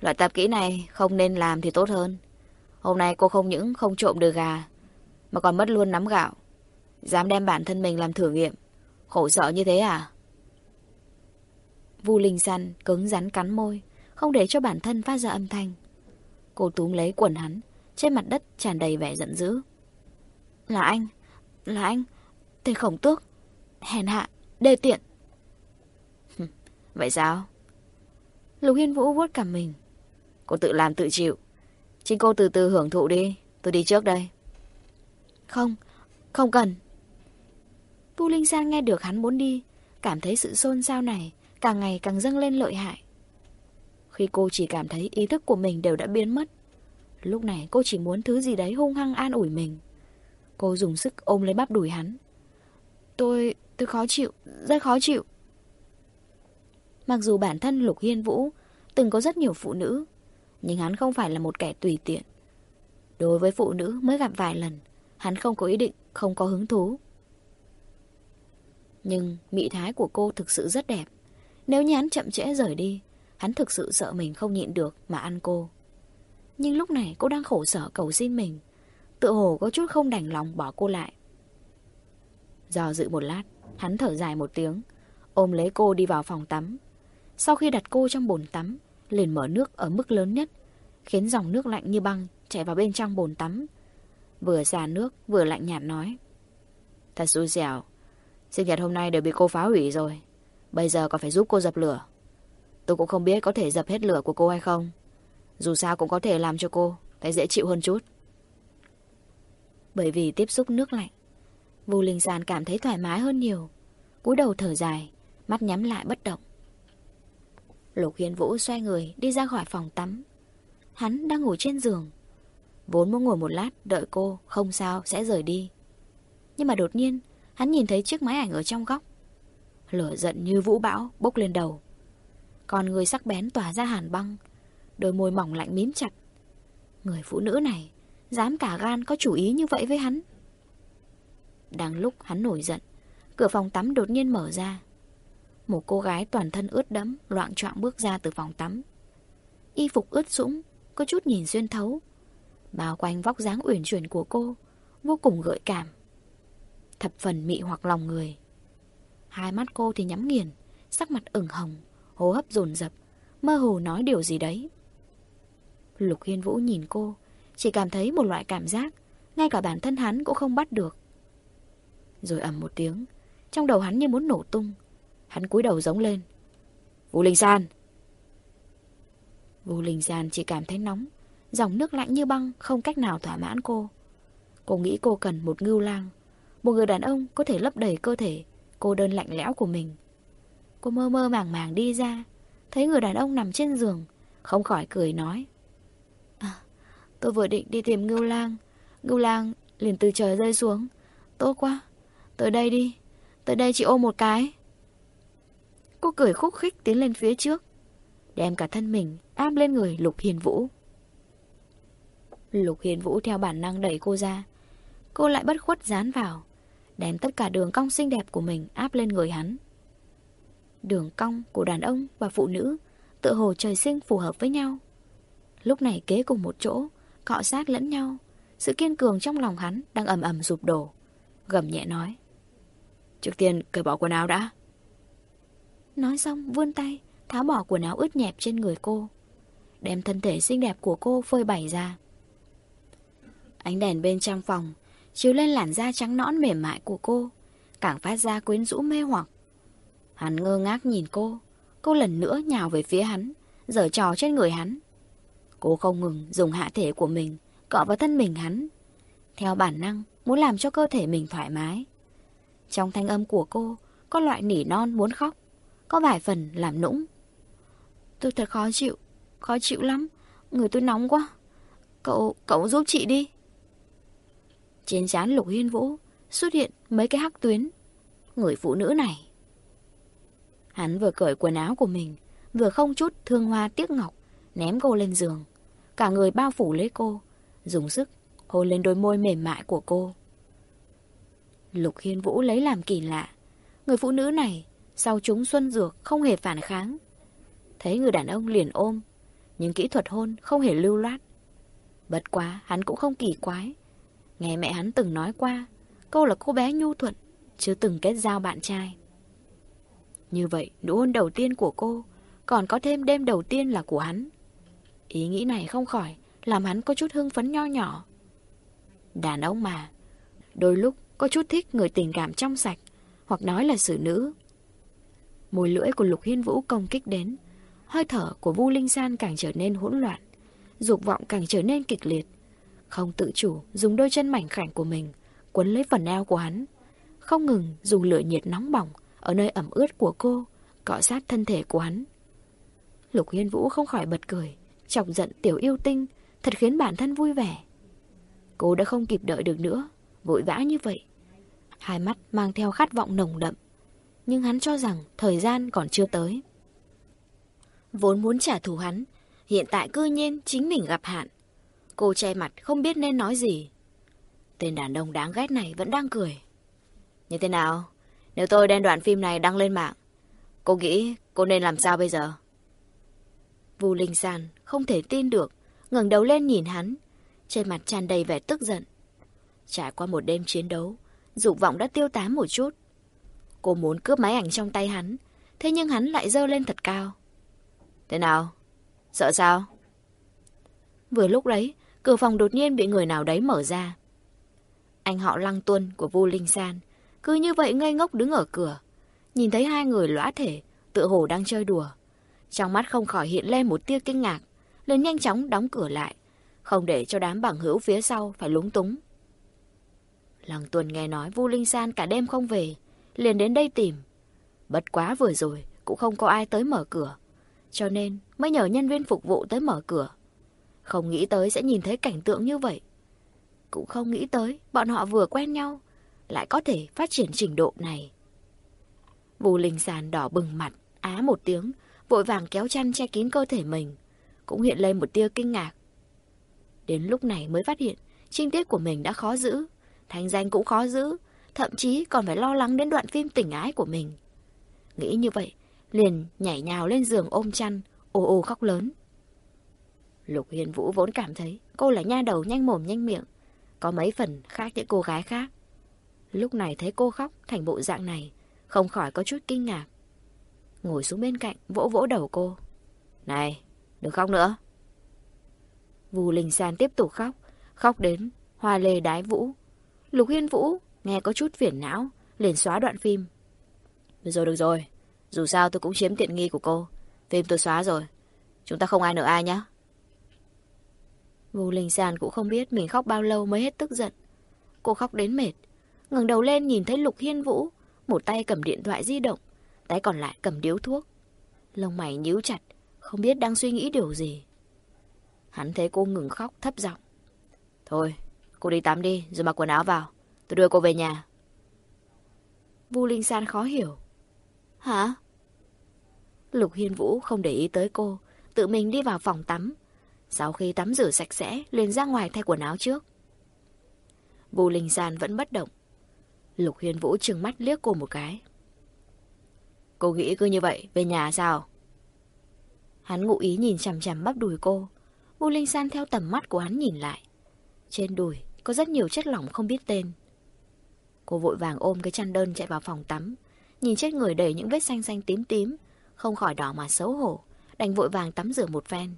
[SPEAKER 1] Loại tạp kỹ này không nên làm thì tốt hơn. Hôm nay cô không những không trộm được gà, mà còn mất luôn nắm gạo. Dám đem bản thân mình làm thử nghiệm. Khổ sợ như thế à? Vu Linh San cứng rắn cắn môi, không để cho bản thân phát ra âm thanh. Cô túm lấy quần hắn, trên mặt đất tràn đầy vẻ giận dữ. Là anh, là anh, tên khổng tước, hèn hạ, đê tiện. Vậy sao? Lục Hiên Vũ vuốt cả mình. Cô tự làm tự chịu. Chính cô từ từ hưởng thụ đi, tôi đi trước đây. Không, không cần. Vu Linh San nghe được hắn muốn đi, cảm thấy sự xôn xao này càng ngày càng dâng lên lợi hại. Khi cô chỉ cảm thấy ý thức của mình đều đã biến mất, lúc này cô chỉ muốn thứ gì đấy hung hăng an ủi mình. Cô dùng sức ôm lấy bắp đùi hắn. Tôi, tôi khó chịu, rất khó chịu. Mặc dù bản thân Lục Hiên Vũ từng có rất nhiều phụ nữ, nhưng hắn không phải là một kẻ tùy tiện. Đối với phụ nữ mới gặp vài lần, hắn không có ý định, không có hứng thú. Nhưng mỹ thái của cô thực sự rất đẹp. Nếu như hắn chậm trễ rời đi, hắn thực sự sợ mình không nhịn được mà ăn cô. Nhưng lúc này cô đang khổ sở cầu xin mình, tự hồ có chút không đành lòng bỏ cô lại. Do dự một lát, hắn thở dài một tiếng, ôm lấy cô đi vào phòng tắm. Sau khi đặt cô trong bồn tắm, liền mở nước ở mức lớn nhất, khiến dòng nước lạnh như băng chảy vào bên trong bồn tắm. Vừa xả nước, vừa lạnh nhạt nói. Thật xui xẻo, sinh nhật hôm nay đều bị cô phá hủy rồi. Bây giờ còn phải giúp cô dập lửa. Tôi cũng không biết có thể dập hết lửa của cô hay không. Dù sao cũng có thể làm cho cô thấy dễ chịu hơn chút. Bởi vì tiếp xúc nước lạnh, Vu Linh Giàn cảm thấy thoải mái hơn nhiều. cúi đầu thở dài, mắt nhắm lại bất động. Lục Hiên Vũ xoay người đi ra khỏi phòng tắm. Hắn đang ngủ trên giường. Vốn muốn ngồi một lát đợi cô, không sao, sẽ rời đi. Nhưng mà đột nhiên, hắn nhìn thấy chiếc máy ảnh ở trong góc. Lửa giận như vũ bão bốc lên đầu. Còn người sắc bén tỏa ra hàn băng, đôi môi mỏng lạnh mím chặt. Người phụ nữ này, dám cả gan có chủ ý như vậy với hắn. Đang lúc hắn nổi giận, cửa phòng tắm đột nhiên mở ra. Một cô gái toàn thân ướt đẫm, loạn trọng bước ra từ phòng tắm. Y phục ướt sũng, có chút nhìn xuyên thấu. Bao quanh vóc dáng uyển chuyển của cô, vô cùng gợi cảm. Thập phần mị hoặc lòng người. Hai mắt cô thì nhắm nghiền, sắc mặt ửng hồng, hô hấp dồn dập, mơ hồ nói điều gì đấy. Lục Hiên Vũ nhìn cô, chỉ cảm thấy một loại cảm giác, ngay cả bản thân hắn cũng không bắt được. Rồi ầm một tiếng, trong đầu hắn như muốn nổ tung. Hắn cúi đầu giống lên. Vũ Linh San! Vũ Linh San chỉ cảm thấy nóng. Dòng nước lạnh như băng không cách nào thỏa mãn cô. Cô nghĩ cô cần một ngưu lang. Một người đàn ông có thể lấp đầy cơ thể cô đơn lạnh lẽo của mình. Cô mơ mơ màng màng đi ra. Thấy người đàn ông nằm trên giường. Không khỏi cười nói. À, tôi vừa định đi tìm ngưu lang. Ngưu lang liền từ trời rơi xuống. Tốt quá. Tới đây đi. Tới đây chị ôm một cái. Cô cười khúc khích tiến lên phía trước. Đem cả thân mình áp lên người Lục Hiền Vũ. Lục Hiền Vũ theo bản năng đẩy cô ra. Cô lại bất khuất dán vào. Đem tất cả đường cong xinh đẹp của mình áp lên người hắn. Đường cong của đàn ông và phụ nữ tựa hồ trời sinh phù hợp với nhau. Lúc này kế cùng một chỗ, cọ sát lẫn nhau. Sự kiên cường trong lòng hắn đang ầm ầm sụp đổ. Gầm nhẹ nói. Trước tiên cởi bỏ quần áo đã. Nói xong vươn tay, tháo bỏ quần áo ướt nhẹp trên người cô. Đem thân thể xinh đẹp của cô phơi bày ra. Ánh đèn bên trong phòng chiếu lên làn da trắng nõn mềm mại của cô, càng phát ra quyến rũ mê hoặc. Hắn ngơ ngác nhìn cô, cô lần nữa nhào về phía hắn, giở trò trên người hắn. Cô không ngừng dùng hạ thể của mình cọ vào thân mình hắn. Theo bản năng, muốn làm cho cơ thể mình thoải mái. Trong thanh âm của cô, có loại nỉ non muốn khóc, có vài phần làm nũng. Tôi thật khó chịu, khó chịu lắm, người tôi nóng quá. Cậu, cậu giúp chị đi. Trên trán Lục Hiên Vũ xuất hiện mấy cái hắc tuyến. Người phụ nữ này. Hắn vừa cởi quần áo của mình, vừa không chút thương hoa tiếc ngọc, ném cô lên giường. Cả người bao phủ lấy cô, dùng sức hôn lên đôi môi mềm mại của cô. Lục Hiên Vũ lấy làm kỳ lạ. Người phụ nữ này, sau chúng xuân dược không hề phản kháng. Thấy người đàn ông liền ôm, nhưng kỹ thuật hôn không hề lưu loát. Bất quá, hắn cũng không kỳ quái. Nghe mẹ hắn từng nói qua, cô là cô bé nhu thuận, chưa từng kết giao bạn trai. Như vậy, nụ hôn đầu tiên của cô, còn có thêm đêm đầu tiên là của hắn. Ý nghĩ này không khỏi, làm hắn có chút hưng phấn nho nhỏ. Đàn ông mà, đôi lúc có chút thích người tình cảm trong sạch, hoặc nói là xử nữ. Mùi lưỡi của Lục Hiên Vũ công kích đến, hơi thở của Vu Linh San càng trở nên hỗn loạn, dục vọng càng trở nên kịch liệt. Không tự chủ dùng đôi chân mảnh khảnh của mình quấn lấy phần eo của hắn, không ngừng dùng lửa nhiệt nóng bỏng ở nơi ẩm ướt của cô, cọ sát thân thể của hắn. Lục Hiên Vũ không khỏi bật cười, chọc giận tiểu yêu tinh, thật khiến bản thân vui vẻ. Cô đã không kịp đợi được nữa, vội vã như vậy. Hai mắt mang theo khát vọng nồng đậm, nhưng hắn cho rằng thời gian còn chưa tới. Vốn muốn trả thù hắn, hiện tại cư nhiên chính mình gặp hạn. Cô che mặt không biết nên nói gì. Tên đàn ông đáng ghét này vẫn đang cười. Như thế nào? Nếu tôi đem đoạn phim này đăng lên mạng, cô nghĩ cô nên làm sao bây giờ? Vu Linh San không thể tin được, ngẩng đầu lên nhìn hắn, trên mặt tràn đầy vẻ tức giận. Trải qua một đêm chiến đấu, dục vọng đã tiêu tán một chút. Cô muốn cướp máy ảnh trong tay hắn, thế nhưng hắn lại dơ lên thật cao. Thế nào? Sợ sao? Vừa lúc đấy, cửa phòng đột nhiên bị người nào đấy mở ra. Anh họ Lăng Tuân của Vu Linh San cứ như vậy ngây ngốc đứng ở cửa. Nhìn thấy hai người lõa thể, tựa hồ đang chơi đùa. Trong mắt không khỏi hiện lên một tia kinh ngạc, liền nhanh chóng đóng cửa lại, không để cho đám bằng hữu phía sau phải lúng túng. Lăng Tuân nghe nói Vu Linh San cả đêm không về, liền đến đây tìm. Bất quá vừa rồi, cũng không có ai tới mở cửa, cho nên mới nhờ nhân viên phục vụ tới mở cửa. Không nghĩ tới sẽ nhìn thấy cảnh tượng như vậy. Cũng không nghĩ tới bọn họ vừa quen nhau, lại có thể phát triển trình độ này. Vũ Linh sàn đỏ bừng mặt, á một tiếng, vội vàng kéo chăn che kín cơ thể mình, cũng hiện lên một tia kinh ngạc. Đến lúc này mới phát hiện, trinh tiết của mình đã khó giữ, thanh danh cũng khó giữ, thậm chí còn phải lo lắng đến đoạn phim tình ái của mình. Nghĩ như vậy, liền nhảy nhào lên giường ôm chăn, ồ ồ khóc lớn. Lục Hiên Vũ vốn cảm thấy cô là nha đầu nhanh mồm nhanh miệng, có mấy phần khác những cô gái khác. Lúc này thấy cô khóc thành bộ dạng này, không khỏi có chút kinh ngạc. Ngồi xuống bên cạnh, vỗ vỗ đầu cô. Này, đừng khóc nữa. Vù Linh San tiếp tục khóc, khóc đến hoa lê đái vũ. Lục Hiên Vũ nghe có chút phiền não, liền xóa đoạn phim. Được rồi, được rồi.
[SPEAKER 2] Dù sao tôi cũng chiếm tiện nghi của cô. Phim tôi xóa rồi. Chúng ta không ai nợ ai nhé.
[SPEAKER 1] Vô Linh Sàn cũng không biết mình khóc bao lâu mới hết tức giận. Cô khóc đến mệt. ngẩng đầu lên nhìn thấy Lục Hiên Vũ. Một tay cầm điện thoại di động. Tay còn lại cầm điếu thuốc. Lông mày nhíu chặt. Không biết đang suy nghĩ điều gì. Hắn thấy cô ngừng khóc thấp giọng.
[SPEAKER 2] Thôi, cô đi tắm đi rồi mặc quần áo vào. Tôi đưa cô về nhà.
[SPEAKER 1] Vu Linh San khó hiểu. Hả? Lục Hiên Vũ không để ý tới cô, tự mình đi vào phòng tắm. Sau khi tắm rửa sạch sẽ, liền ra ngoài thay quần áo trước. Bù Linh San vẫn bất động. Lục Hiên Vũ trừng mắt liếc cô một cái.
[SPEAKER 2] Cô nghĩ cứ như vậy, về nhà sao?
[SPEAKER 1] Hắn ngụ ý nhìn chằm chằm bắp đùi cô. Bù Linh San theo tầm mắt của hắn nhìn lại. Trên đùi có rất nhiều chất lỏng không biết tên. Cô vội vàng ôm cái chăn đơn chạy vào phòng tắm. Nhìn chết người đầy những vết xanh xanh tím tím. Không khỏi đỏ mà xấu hổ. Đành vội vàng tắm rửa một phen.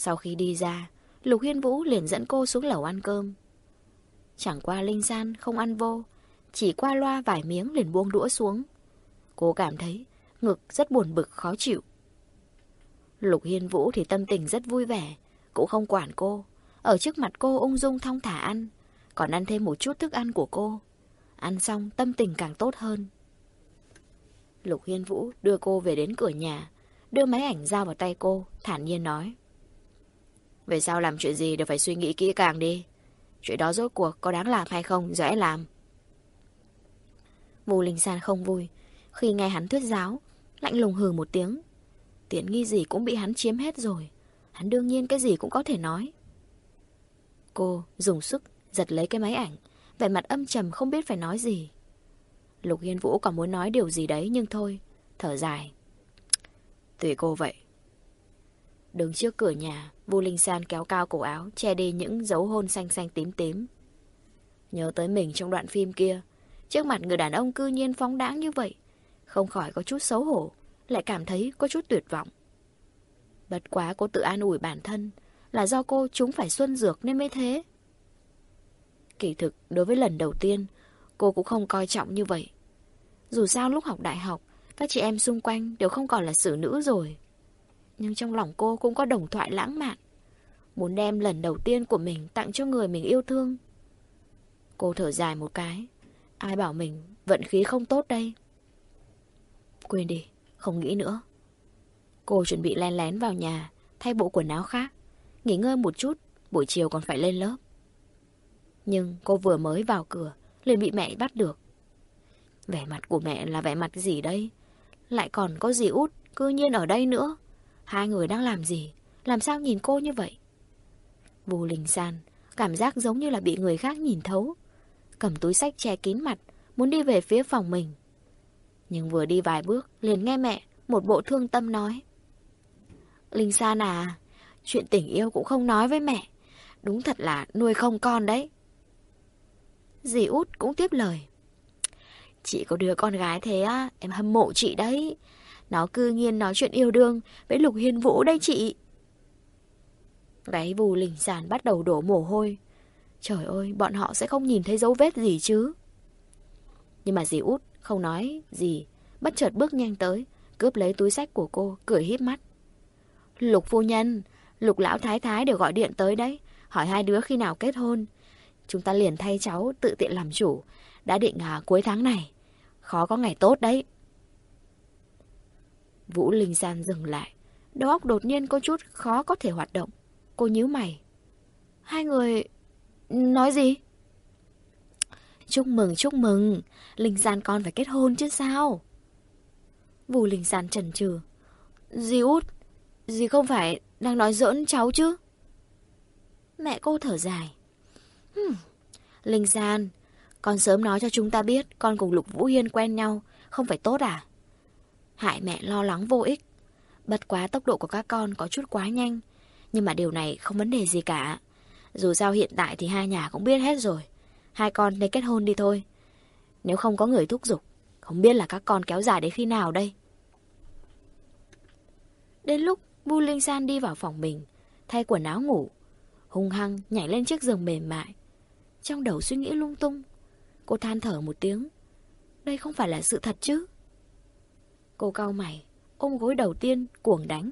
[SPEAKER 1] Sau khi đi ra, Lục Hiên Vũ liền dẫn cô xuống lầu ăn cơm. Chẳng qua Linh San không ăn vô. Chỉ qua loa vài miếng liền buông đũa xuống. Cô cảm thấy ngực rất buồn bực khó chịu. Lục Hiên Vũ thì tâm tình rất vui vẻ, cũng không quản cô. Ở trước mặt cô ung dung thong thả ăn, còn ăn thêm một chút thức ăn của cô. Ăn xong tâm tình càng tốt hơn. Lục Hiên Vũ đưa cô về đến cửa nhà, đưa máy ảnh giao vào tay cô, thản nhiên nói.
[SPEAKER 2] Về sau làm chuyện gì đều phải suy nghĩ kỹ càng đi. Chuyện đó rốt cuộc có đáng làm hay không, dễ làm.
[SPEAKER 1] Mù Linh San không vui, khi nghe hắn thuyết giáo, lạnh lùng hừ một tiếng. Tiện nghi gì cũng bị hắn chiếm hết rồi. Hắn đương nhiên cái gì cũng có thể nói. Cô dùng sức giật lấy cái máy ảnh, vẻ mặt âm trầm không biết phải nói gì. Lục Hiên Vũ còn muốn nói điều gì đấy nhưng thôi, thở dài.
[SPEAKER 2] Tùy cô vậy.
[SPEAKER 1] Đứng trước cửa nhà, Vu Linh San kéo cao cổ áo, che đi những dấu hôn xanh xanh tím tím. Nhớ tới mình trong đoạn phim kia, trước mặt người đàn ông cư nhiên phóng đãng như vậy, không khỏi có chút xấu hổ, lại cảm thấy có chút tuyệt vọng. Bất quá cô tự an ủi bản thân, là do cô chúng phải xuân dược nên mới thế. Kỳ thực, đối với lần đầu tiên, cô cũng không coi trọng như vậy. Dù sao lúc học đại học, các chị em xung quanh đều không còn là xử nữ rồi. Nhưng trong lòng cô cũng có đồng thoại lãng mạn. Muốn đem lần đầu tiên của mình tặng cho người mình yêu thương. Cô thở dài một cái. Ai bảo mình vận khí không tốt đây? Quên đi, không nghĩ nữa. Cô chuẩn bị len lén vào nhà, thay bộ quần áo khác. Nghỉ ngơi một chút, buổi chiều còn phải lên lớp. Nhưng cô vừa mới vào cửa, liền bị mẹ bắt được. Vẻ mặt của mẹ là vẻ mặt gì đây? Lại còn có gì út, cư nhiên ở đây nữa. Hai người đang làm gì? Làm sao nhìn cô như vậy? Vô linh san, cảm giác giống như là bị người khác nhìn thấu. Cầm túi sách che kín mặt, muốn đi về phía phòng mình. Nhưng vừa đi vài bước, liền nghe mẹ, một bộ thương tâm nói. Linh san à, chuyện tình yêu cũng không nói với mẹ. Đúng thật là nuôi không con đấy. Dì út cũng tiếp lời. Chị có đứa con gái thế á, em hâm mộ chị đấy. Nó cư nhiên nói chuyện yêu đương với Lục Hiên Vũ đây chị. Gáy vù lình sàn bắt đầu đổ mồ hôi. Trời ơi, bọn họ sẽ không nhìn thấy dấu vết gì chứ. Nhưng mà dì út không nói gì, bất chợt bước nhanh tới, cướp lấy túi sách của cô, cười híp mắt. Lục phu nhân, lục lão thái thái đều gọi điện tới đấy, hỏi hai đứa khi nào kết hôn. Chúng ta liền thay cháu tự tiện làm chủ, đã định à, cuối tháng này. Khó có ngày tốt đấy. Vũ Linh San dừng lại. Đầu óc đột nhiên có chút khó có thể hoạt động. Cô nhíu mày. Hai người... Nói gì? Chúc mừng, chúc mừng. Linh San con phải kết hôn chứ sao? Vũ Linh San chần chừ. Dì út, dì không phải đang nói giỡn cháu chứ? Mẹ cô thở dài. Hmm. Linh San, con sớm nói cho chúng ta biết con cùng Lục Vũ Hiên quen nhau, không phải tốt à? Hại mẹ lo lắng vô ích. Bất quá tốc độ của các con có chút quá nhanh. Nhưng mà điều này không vấn đề gì cả. Dù sao hiện tại thì hai nhà cũng biết hết rồi. Hai con nên kết hôn đi thôi. Nếu không có người thúc giục, không biết là các con kéo dài đến khi nào đây. Đến lúc Bu Linh San đi vào phòng mình, thay quần áo ngủ, hung hăng nhảy lên chiếc giường mềm mại. Trong đầu suy nghĩ lung tung, cô than thở một tiếng. Đây không phải là sự thật chứ? Cô cau mày, ôm gối đầu tiên, cuồng đánh.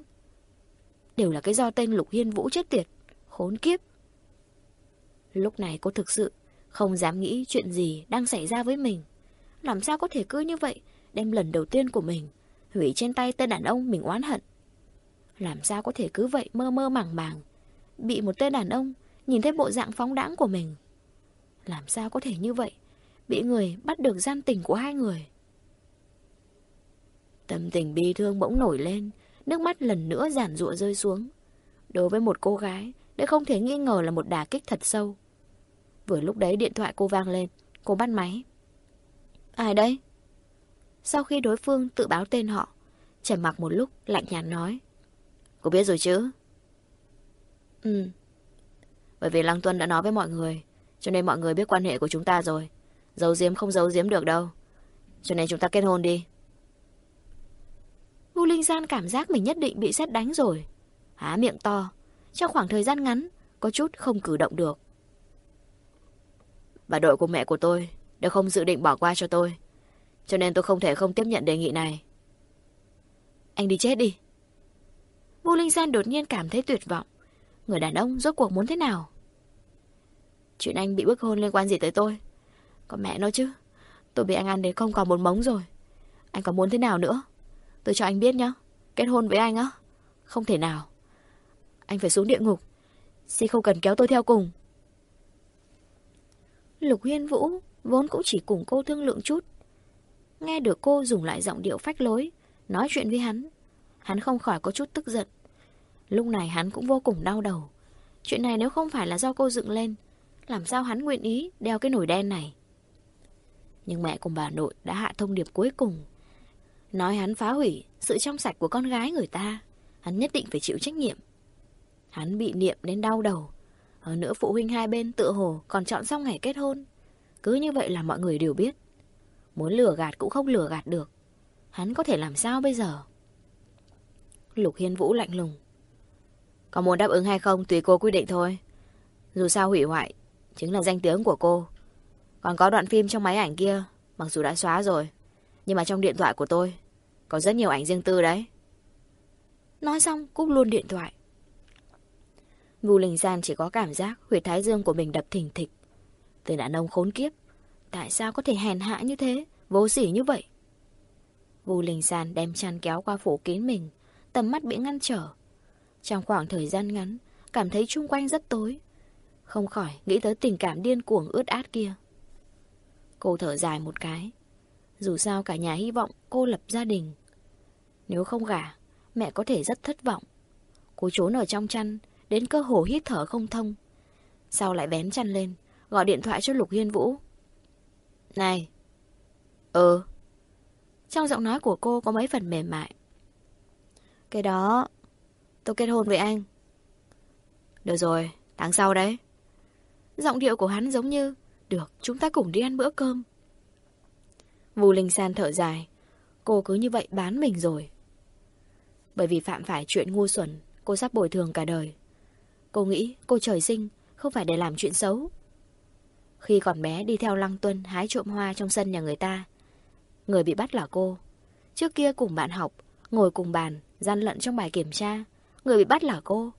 [SPEAKER 1] Đều là cái do tên Lục Hiên Vũ chết tiệt, khốn kiếp. Lúc này cô thực sự không dám nghĩ chuyện gì đang xảy ra với mình. Làm sao có thể cứ như vậy đem lần đầu tiên của mình hủy trên tay tên đàn ông mình oán hận. Làm sao có thể cứ vậy mơ mơ màng màng bị một tên đàn ông nhìn thấy bộ dạng phóng đãng của mình. Làm sao có thể như vậy bị người bắt được gian tình của hai người. Tâm tình bi thương bỗng nổi lên, nước mắt lần nữa giản rụa rơi xuống. Đối với một cô gái, đây không thể nghi ngờ là một đả kích thật sâu. Vừa lúc đấy điện thoại cô vang lên, cô bắt máy. Ai đấy? Sau khi đối phương tự báo tên họ, trầm mặc một lúc lạnh nhạt nói. Cô biết rồi chứ? Ừ. Bởi vì Lăng Tuân đã nói với mọi người, cho nên mọi người biết quan hệ của chúng ta rồi. Giấu giếm không giấu giếm được đâu. Cho nên chúng ta kết hôn đi. Vu Linh Gian cảm giác mình nhất định bị xét đánh rồi. Há miệng to. Trong khoảng thời gian ngắn, có chút không cử động được. Bà đội của mẹ của tôi đều không dự định bỏ qua cho tôi. Cho nên tôi không thể không tiếp nhận đề nghị này. Anh đi chết đi. Vu Linh Gian đột nhiên cảm thấy tuyệt vọng. Người đàn ông rốt cuộc muốn thế nào? Chuyện anh bị bức hôn liên quan gì tới tôi? Còn mẹ nó chứ. Tôi bị anh ăn đến không còn một mống rồi. Anh còn muốn thế nào nữa? Tôi cho anh biết nhá. Kết hôn với anh á. Không thể nào. Anh phải xuống địa ngục. Xin không cần kéo tôi theo cùng. Lục Hiên Vũ vốn cũng chỉ cùng cô thương lượng chút. Nghe được cô dùng lại giọng điệu phách lối, nói chuyện với hắn. Hắn không khỏi có chút tức giận. Lúc này hắn cũng vô cùng đau đầu. Chuyện này nếu không phải là do cô dựng lên, làm sao hắn nguyện ý đeo cái nổi đen này? Nhưng mẹ cùng bà nội đã hạ thông điệp cuối cùng. Nói hắn phá hủy sự trong sạch của con gái người ta. Hắn nhất định phải chịu trách nhiệm. Hắn bị niệm đến đau đầu. Hơn nữa phụ huynh hai bên tự hồ còn chọn xong ngày kết hôn. Cứ như vậy là mọi người đều biết. Muốn lừa gạt cũng không lừa gạt được. Hắn có thể làm sao bây giờ? Lục Hiên Vũ lạnh lùng. Có muốn đáp ứng hay không tùy cô quyết định thôi. Dù sao hủy hoại chính là danh tiếng của cô. Còn có đoạn phim trong máy ảnh kia, mặc dù đã xóa rồi, nhưng mà trong điện thoại của tôi có rất nhiều ảnh riêng tư đấy. Nói xong cúp luôn điện thoại. Vu Linh Gian chỉ có cảm giác huyệt thái dương của mình đập thình thịch. Tên đàn ông khốn kiếp, tại sao có thể hèn hạ như thế, vô sỉ như vậy? Vu Linh San đem chăn kéo qua phủ kín mình, tầm mắt bị ngăn trở. Trong khoảng thời gian ngắn, cảm thấy chung quanh rất tối. Không khỏi nghĩ tới tình cảm điên cuồng ướt át kia. Cô thở dài một cái. Dù sao cả nhà hy vọng cô lập gia đình. Nếu không gả, mẹ có thể rất thất vọng. Cô trốn ở trong chăn, đến cơ hồ hít thở không thông. Sau lại vén chăn lên, gọi điện thoại cho Lục Hiên Vũ. Này! Ừ. Trong giọng nói của cô có mấy phần mềm mại. Cái đó, tôi kết hôn với anh. Được rồi, tháng sau đấy. Giọng điệu của hắn giống như Được, chúng ta cùng đi ăn bữa cơm Vu Linh San thở dài. Cô cứ như vậy bán mình rồi. Bởi vì phạm phải chuyện ngu xuẩn Cô sắp bồi thường cả đời. Cô nghĩ cô trời sinh Không phải để làm chuyện xấu. Khi còn bé đi theo Lăng Tuân Hái trộm hoa trong sân nhà người ta Người bị bắt là cô. Trước kia cùng bạn học Ngồi cùng bàn Gian lận trong bài kiểm tra Người bị bắt là cô.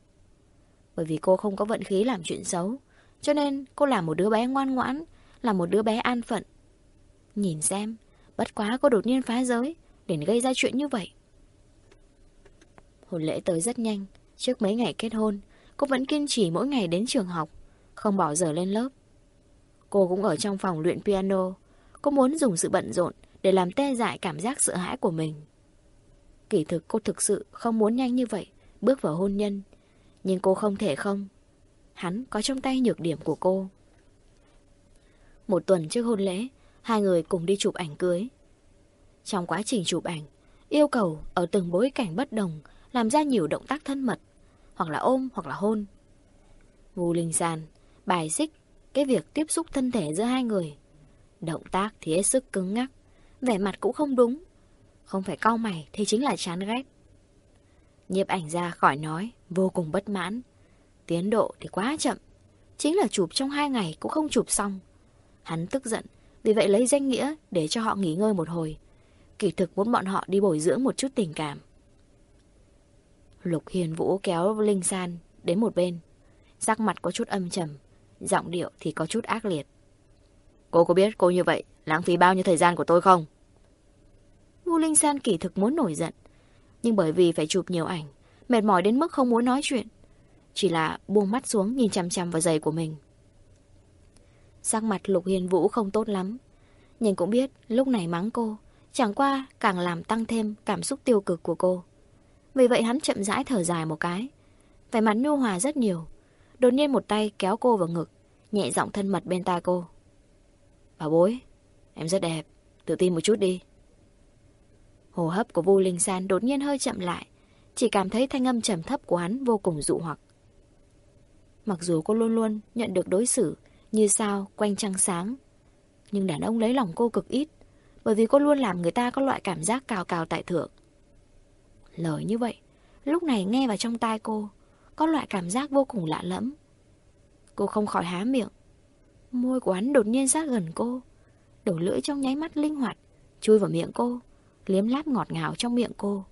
[SPEAKER 1] Bởi vì cô không có vận khí làm chuyện xấu cho nên cô là một đứa bé ngoan ngoãn, là một đứa bé an phận. Nhìn xem, bất quá cô đột nhiên phá giới, để gây ra chuyện như vậy. Hôn lễ tới rất nhanh, trước mấy ngày kết hôn, cô vẫn kiên trì mỗi ngày đến trường học, không bỏ giờ lên lớp. Cô cũng ở trong phòng luyện piano, cô muốn dùng sự bận rộn để làm tê dại cảm giác sợ hãi của mình. Kỳ thực cô thực sự không muốn nhanh như vậy, bước vào hôn nhân, nhưng cô không thể không hắn có trong tay nhược điểm của cô. Một tuần trước hôn lễ, hai người cùng đi chụp ảnh cưới. Trong quá trình chụp ảnh, yêu cầu ở từng bối cảnh bất đồng làm ra nhiều động tác thân mật, hoặc là ôm hoặc là hôn. Vu Linh San bài xích cái việc tiếp xúc thân thể giữa hai người. Động tác thì hết sức cứng ngắc, vẻ mặt cũng không đúng. Không phải cau mày thì chính là chán ghét. Nhiếp ảnh ra khỏi nói, vô cùng bất mãn. Tiến độ thì quá chậm. Chính là chụp trong hai ngày cũng không chụp xong. Hắn tức giận, vì vậy lấy danh nghĩa để cho họ nghỉ ngơi một hồi.
[SPEAKER 2] kỳ thực muốn bọn họ đi bồi dưỡng một chút tình cảm. Lục Hiền Vũ kéo Linh San đến một bên. Sắc mặt có chút âm trầm, giọng điệu thì có chút ác liệt. Cô có biết cô như vậy lãng phí bao nhiêu thời gian của tôi không?
[SPEAKER 1] Vu Linh San kỳ thực muốn nổi giận, nhưng bởi vì phải chụp nhiều ảnh, mệt mỏi đến mức không muốn nói chuyện. Chỉ là buông mắt xuống nhìn chăm chăm vào giày của mình. Sắc mặt Lục Hiền Vũ không tốt lắm, nhưng cũng biết lúc này mắng cô, chẳng qua càng làm tăng thêm cảm xúc tiêu cực của cô. Vì vậy hắn chậm rãi thở dài một cái, vẻ mặt nhu hòa rất nhiều. Đột nhiên một tay kéo cô vào ngực, nhẹ giọng thân mật bên tai cô. Bà bối, em rất đẹp, tự tin một chút đi. Hồ hấp của Vu Linh San đột nhiên hơi chậm lại, chỉ cảm thấy thanh âm trầm thấp của hắn vô cùng dụ hoặc. Mặc dù cô luôn luôn nhận được đối xử như sao quanh trăng sáng, nhưng đàn ông lấy lòng cô cực ít, bởi vì cô luôn làm người ta có loại cảm giác cao cao tại thượng. Lời như vậy, lúc này nghe vào trong tai cô, có loại cảm giác vô cùng lạ lẫm. Cô không khỏi há miệng. Môi của hắn đột nhiên sát gần cô, đổ lưỡi trong nháy mắt linh hoạt, chui vào miệng cô, liếm láp ngọt ngào trong miệng cô.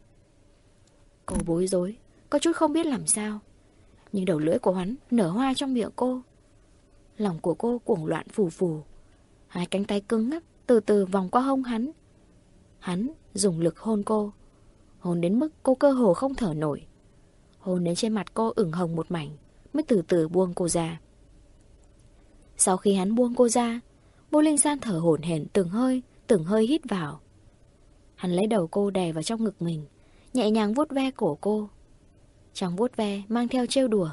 [SPEAKER 1] Cô bối rối, có chút không biết làm sao. Nhưng đầu lưỡi của hắn nở hoa trong miệng cô. Lòng của cô cuồng loạn phù phù. Hai cánh tay cứng ngắc từ từ vòng qua hông hắn. Hắn dùng lực hôn cô. Hôn đến mức cô cơ hồ không thở nổi. Hôn đến trên mặt cô ửng hồng một mảnh, mới từ từ buông cô ra. Sau khi hắn buông cô ra, Bô Linh San thở hổn hển từng hơi, từng hơi hít vào. Hắn lấy đầu cô đè vào trong ngực mình, nhẹ nhàng vuốt ve cổ cô. Trong vuốt ve mang theo trêu đùa.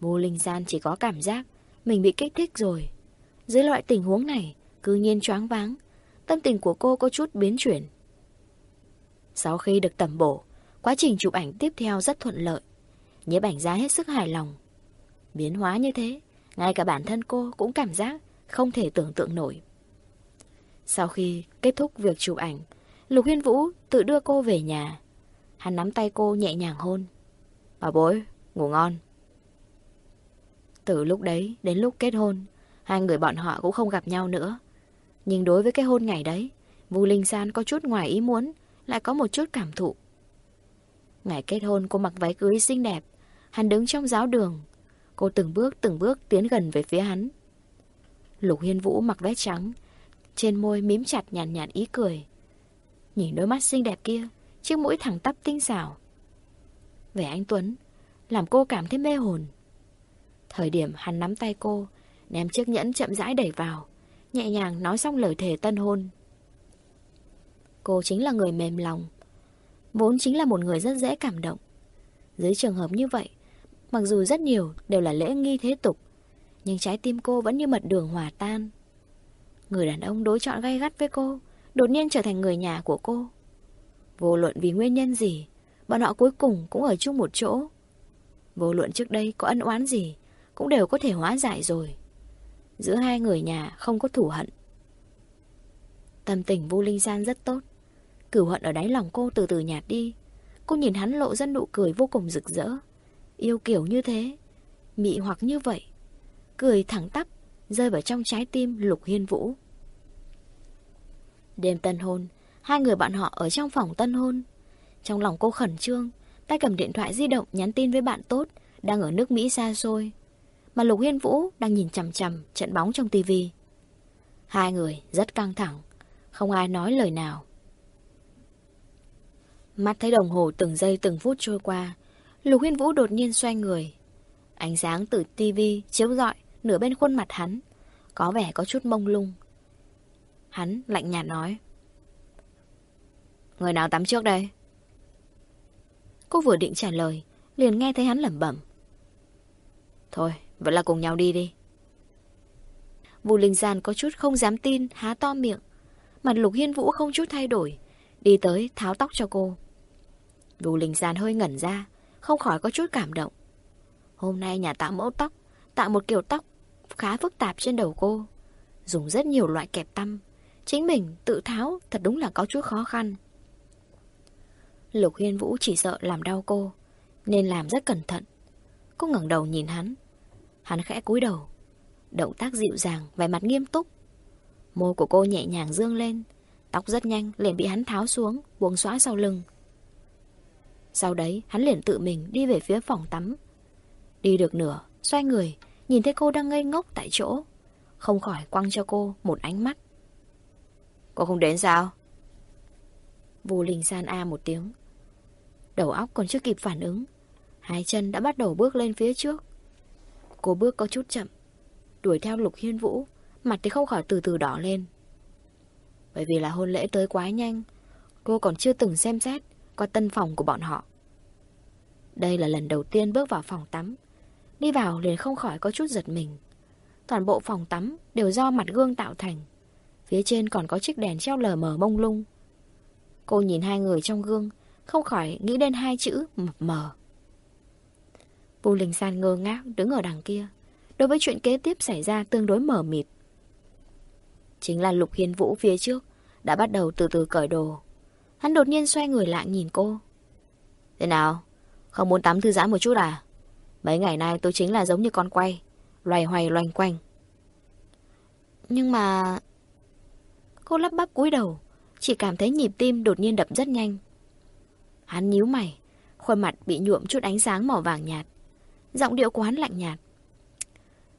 [SPEAKER 1] Bô Linh San chỉ có cảm giác mình bị kích thích rồi. Dưới loại tình huống này, cứ nhiên choáng váng, tâm tình của cô có chút biến chuyển. Sau khi được tầm bổ, quá trình chụp ảnh tiếp theo rất thuận lợi. Nhiếp ảnh giá hết sức hài lòng. Biến hóa như thế, ngay cả bản thân cô cũng cảm giác không thể tưởng tượng nổi. Sau khi kết thúc việc chụp ảnh, Lục Hiên Vũ tự đưa cô về nhà. Hắn nắm tay cô nhẹ nhàng hôn. Bà bối, ngủ ngon. Từ lúc đấy đến lúc kết hôn, hai người bọn họ cũng không gặp nhau nữa. Nhưng đối với cái hôn ngày đấy, Vu Linh San có chút ngoài ý muốn, lại có một chút cảm thụ. Ngày kết hôn cô mặc váy cưới xinh đẹp, hắn đứng trong giáo đường. Cô từng bước từng bước tiến gần về phía hắn. Lục Hiên Vũ mặc vest trắng, trên môi mím chặt nhàn nhạt, nhạt ý cười. Nhìn đôi mắt xinh đẹp kia, chiếc mũi thẳng tắp tinh xảo. Về anh Tuấn, làm cô cảm thấy mê hồn. Thời điểm hắn nắm tay cô, ném chiếc nhẫn chậm rãi đẩy vào, nhẹ nhàng nói xong lời thề tân hôn. Cô chính là người mềm lòng, vốn chính là một người rất dễ cảm động. Dưới trường hợp như vậy, mặc dù rất nhiều đều là lễ nghi thế tục, nhưng trái tim cô vẫn như mật đường hòa tan. Người đàn ông đối chọn gay gắt với cô, đột nhiên trở thành người nhà của cô. Vô luận vì nguyên nhân gì, bọn họ cuối cùng cũng ở chung một chỗ. Vô luận trước đây có ân oán gì, cũng đều có thể hóa giải rồi. Giữa hai người nhà không có thủ hận. Tâm tình Vu Linh San rất tốt. Cửu hận ở đáy lòng cô từ từ nhạt đi. Cô nhìn hắn lộ ra nụ cười vô cùng rực rỡ. Yêu kiểu như thế, mị hoặc như vậy. Cười thẳng tắp, rơi vào trong trái tim Lục Hiên Vũ. Đêm tân hôn, hai người bạn họ ở trong phòng tân hôn. Trong lòng cô khẩn trương, tay cầm điện thoại di động nhắn tin với bạn tốt, đang ở nước Mỹ xa xôi. Mà Lục Hiên Vũ đang nhìn chằm chằm trận bóng trong tivi. Hai người rất căng thẳng, không ai nói lời nào. Mắt thấy đồng hồ từng giây từng phút trôi qua, Lục Hiên Vũ đột nhiên xoay người. Ánh sáng từ tivi chiếu rọi nửa bên khuôn mặt hắn, có vẻ có chút mông lung. Hắn lạnh nhạt nói. Người nào tắm trước đây? Cô vừa định trả lời, liền nghe thấy hắn lẩm bẩm. Thôi, vẫn là cùng nhau đi đi. Vũ Linh Gian có chút không dám tin, há to miệng. Mặt Lục Hiên Vũ không chút thay đổi, đi tới tháo tóc cho cô. Vũ Linh Gian hơi ngẩn ra, không khỏi có chút cảm động. Hôm nay nhà tạo mẫu tóc, tạo một kiểu tóc khá phức tạp trên đầu cô. Dùng rất nhiều loại kẹp tăm. Chính mình tự tháo thật đúng là có chút khó khăn. Lục Hiên Vũ chỉ sợ làm đau cô, nên làm rất cẩn thận. Cô ngẩng đầu nhìn hắn. Hắn khẽ cúi đầu. Động tác dịu dàng, vẻ mặt nghiêm túc. Môi của cô nhẹ nhàng dương lên,
[SPEAKER 2] Tóc rất nhanh liền bị hắn tháo xuống, buông xóa sau lưng. Sau đấy, hắn liền tự mình đi về phía phòng tắm. Đi được nửa, xoay người, nhìn thấy cô đang ngây ngốc tại chỗ. Không khỏi quăng cho cô một ánh mắt. Cô không đến sao? Vô Linh San A một tiếng. Đầu óc còn chưa kịp phản ứng. Hai chân đã bắt đầu bước lên phía trước. Cô bước có chút chậm. Đuổi theo Lục Hiên Vũ, mặt thì không khỏi từ từ đỏ lên. Bởi vì là hôn lễ tới quá nhanh, cô còn chưa từng xem xét qua tân phòng của bọn họ. Đây là lần đầu tiên bước vào phòng tắm. Đi vào liền không khỏi có chút giật mình. Toàn bộ phòng tắm đều do mặt gương tạo thành. Phía trên còn có chiếc đèn treo lờ mờ mông lung. Cô nhìn hai người trong gương, không khỏi nghĩ đến hai chữ mập mờ. Vu Linh San ngơ ngác đứng ở đằng kia. Đối với chuyện kế tiếp xảy ra tương đối mờ mịt. Chính là Lục Hiên Vũ phía trước đã bắt đầu từ từ cởi đồ. Hắn đột nhiên xoay người lại nhìn cô. Thế nào? Không muốn tắm thư giãn một chút à? Mấy ngày nay tôi chính là giống như con quay, loài hoài loanh quanh. Nhưng mà... Cô lắp bắp cúi đầu, chỉ cảm thấy nhịp tim đột nhiên đập rất nhanh. Hắn nhíu mày, khuôn mặt bị nhuộm chút ánh sáng màu vàng nhạt. Giọng điệu của hắn lạnh nhạt.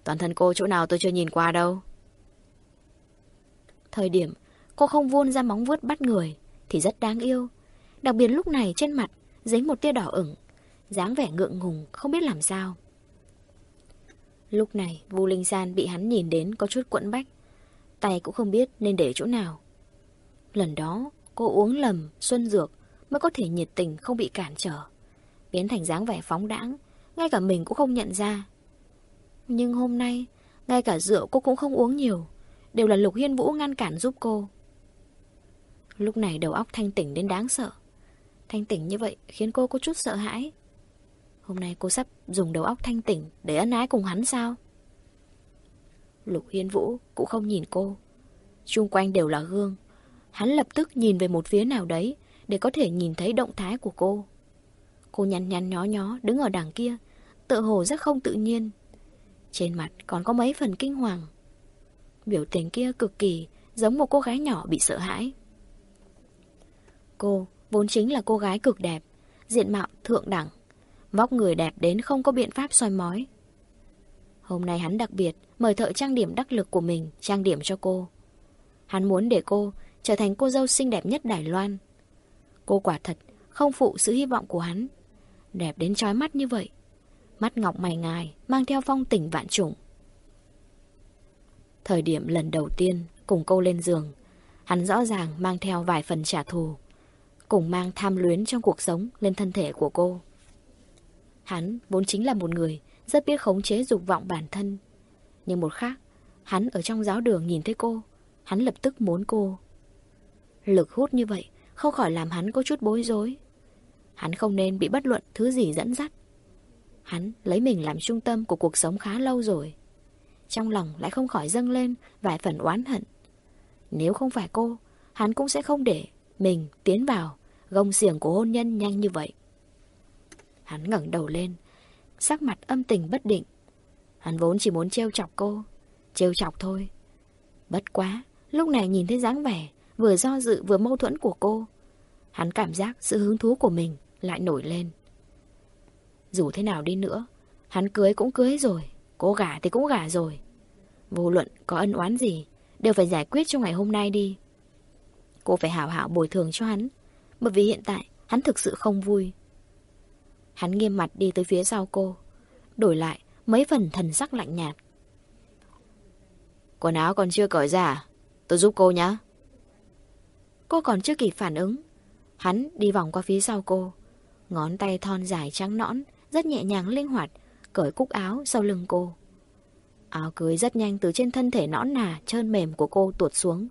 [SPEAKER 2] Toàn thân cô chỗ nào tôi chưa nhìn qua đâu. Thời điểm cô không vươn ra móng vuốt bắt người thì rất đáng yêu. Đặc biệt lúc này trên mặt dính một tia đỏ ửng, dáng vẻ ngượng ngùng không biết làm sao. Lúc này Vu Linh San bị hắn nhìn đến có chút quẫn bách, tay cũng không biết nên để chỗ nào. Lần đó cô uống lầm xuân dược mới có thể nhiệt tình không bị cản trở, biến thành dáng vẻ phóng đãng, ngay cả mình cũng không nhận ra. Nhưng hôm nay, ngay cả rượu cô cũng không uống nhiều, đều là Lục Hiên Vũ ngăn cản giúp cô. Lúc này đầu óc thanh tỉnh đến đáng sợ. Thanh tỉnh như vậy khiến cô có chút sợ hãi. Hôm nay cô sắp dùng đầu óc thanh tỉnh để ân ái cùng hắn sao? Lục Hiên Vũ cũng không nhìn cô. Trung quanh đều là gương. Hắn lập tức nhìn về một phía nào đấy để có thể nhìn thấy động thái của cô. Cô nhăn nhăn nhó nhó đứng ở đằng kia, tự hồ rất không tự nhiên. Trên mặt còn có mấy phần kinh hoàng. Biểu tình kia cực kỳ giống một cô gái nhỏ bị sợ hãi. Cô vốn chính là cô gái cực đẹp, diện mạo thượng đẳng, vóc người đẹp đến không có biện pháp soi mói. Hôm nay hắn đặc biệt mời thợ trang điểm đắc lực của mình trang điểm cho cô. Hắn muốn để cô trở thành cô dâu xinh đẹp nhất Đài Loan. Cô quả thật không phụ sự hy vọng của hắn. Đẹp đến trói mắt như vậy. Mắt ngọc mày ngài mang theo phong tình vạn trùng. Thời điểm lần đầu tiên cùng cô lên giường, hắn rõ ràng mang theo vài phần trả thù, cùng mang tham luyến trong cuộc sống lên thân thể của cô. Hắn vốn chính là một người rất biết khống chế dục vọng bản thân. Nhưng một khác, hắn ở trong giáo đường nhìn thấy cô, hắn lập tức muốn cô. Lực hút như vậy không khỏi làm hắn có chút bối rối. Hắn không nên bị bất luận thứ gì dẫn dắt. Hắn lấy mình làm trung tâm của cuộc sống khá lâu rồi. Trong lòng lại không khỏi dâng lên vài phần oán hận. Nếu không phải cô, hắn cũng sẽ không để mình tiến vào gông xiềng của hôn nhân nhanh như vậy. Hắn ngẩng đầu lên, sắc mặt âm tình bất định. Hắn vốn chỉ muốn trêu chọc cô, trêu chọc thôi. Bất quá, lúc này nhìn thấy dáng vẻ, vừa do dự vừa mâu thuẫn của cô. Hắn cảm giác sự hứng thú của mình lại nổi lên. Dù thế nào đi nữa, hắn cưới cũng cưới rồi, cô gả thì cũng gả rồi. Vô luận có ân oán gì, đều phải giải quyết trong ngày hôm nay đi. Cô phải hảo hảo bồi thường cho hắn, bởi vì hiện tại hắn thực sự không vui. Hắn nghiêm mặt đi tới phía sau cô, đổi lại mấy phần thần sắc lạnh nhạt. Quần áo còn chưa cởi ra à? Tôi giúp cô nhé. Cô còn chưa kịp phản ứng. Hắn đi vòng qua phía sau cô. Ngón tay thon dài trắng nõn, rất nhẹ nhàng linh hoạt, cởi cúc áo sau lưng cô. Áo cưới rất nhanh từ trên thân thể nõn nà, trơn mềm của cô tuột xuống.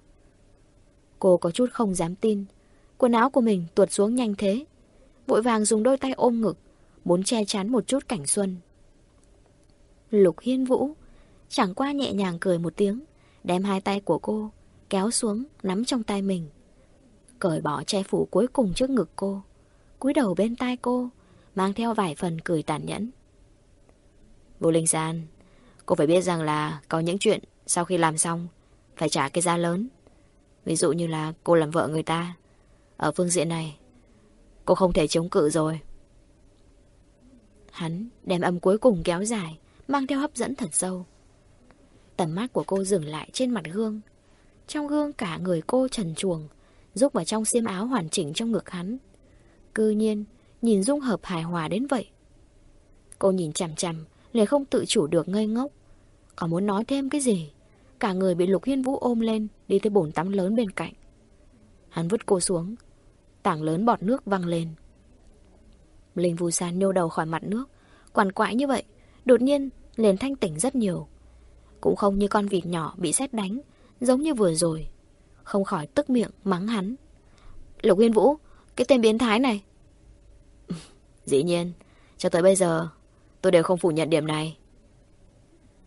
[SPEAKER 2] Cô có chút không dám tin. Quần áo của mình tuột xuống nhanh thế. Vội vàng dùng đôi tay ôm ngực, muốn che chắn một chút cảnh xuân. Lục Hiên Vũ chẳng qua nhẹ nhàng cười một tiếng, đem hai tay của cô kéo xuống, nắm trong tay mình. Cởi bỏ che phủ cuối cùng trước ngực cô, cúi đầu bên tai cô, mang theo vài phần cười tàn nhẫn. Vô Linh San, cô phải biết rằng là có những chuyện sau khi làm xong phải trả cái giá lớn. Ví dụ như là cô làm vợ người ta. Ở phương diện này, cô không thể chống cự rồi. Hắn đem âm cuối cùng kéo dài, mang theo hấp dẫn thật sâu. Tầm mắt của cô dừng lại trên mặt gương. Trong gương cả người cô trần chuồng, giúp vào trong xiêm áo hoàn chỉnh trong ngực hắn. Cư nhiên, nhìn dung hợp hài hòa đến vậy. Cô nhìn chằm chằm, liền không tự chủ được ngây ngốc. Còn muốn nói thêm cái gì? Cả người bị Lục Hiên Vũ ôm lên, đi tới bồn tắm lớn bên cạnh. Hắn vứt cô xuống. Tảng lớn bọt nước văng lên. Linh Vu San nhô đầu khỏi mặt nước, quằn quại như vậy, đột nhiên liền thanh tỉnh rất nhiều. Cũng không như con vịt nhỏ bị xét đánh, giống như vừa rồi. Không khỏi tức miệng mắng hắn. Lục Hiên Vũ, cái tên biến thái này. Dĩ nhiên, cho tới bây giờ, tôi đều không phủ nhận điểm này.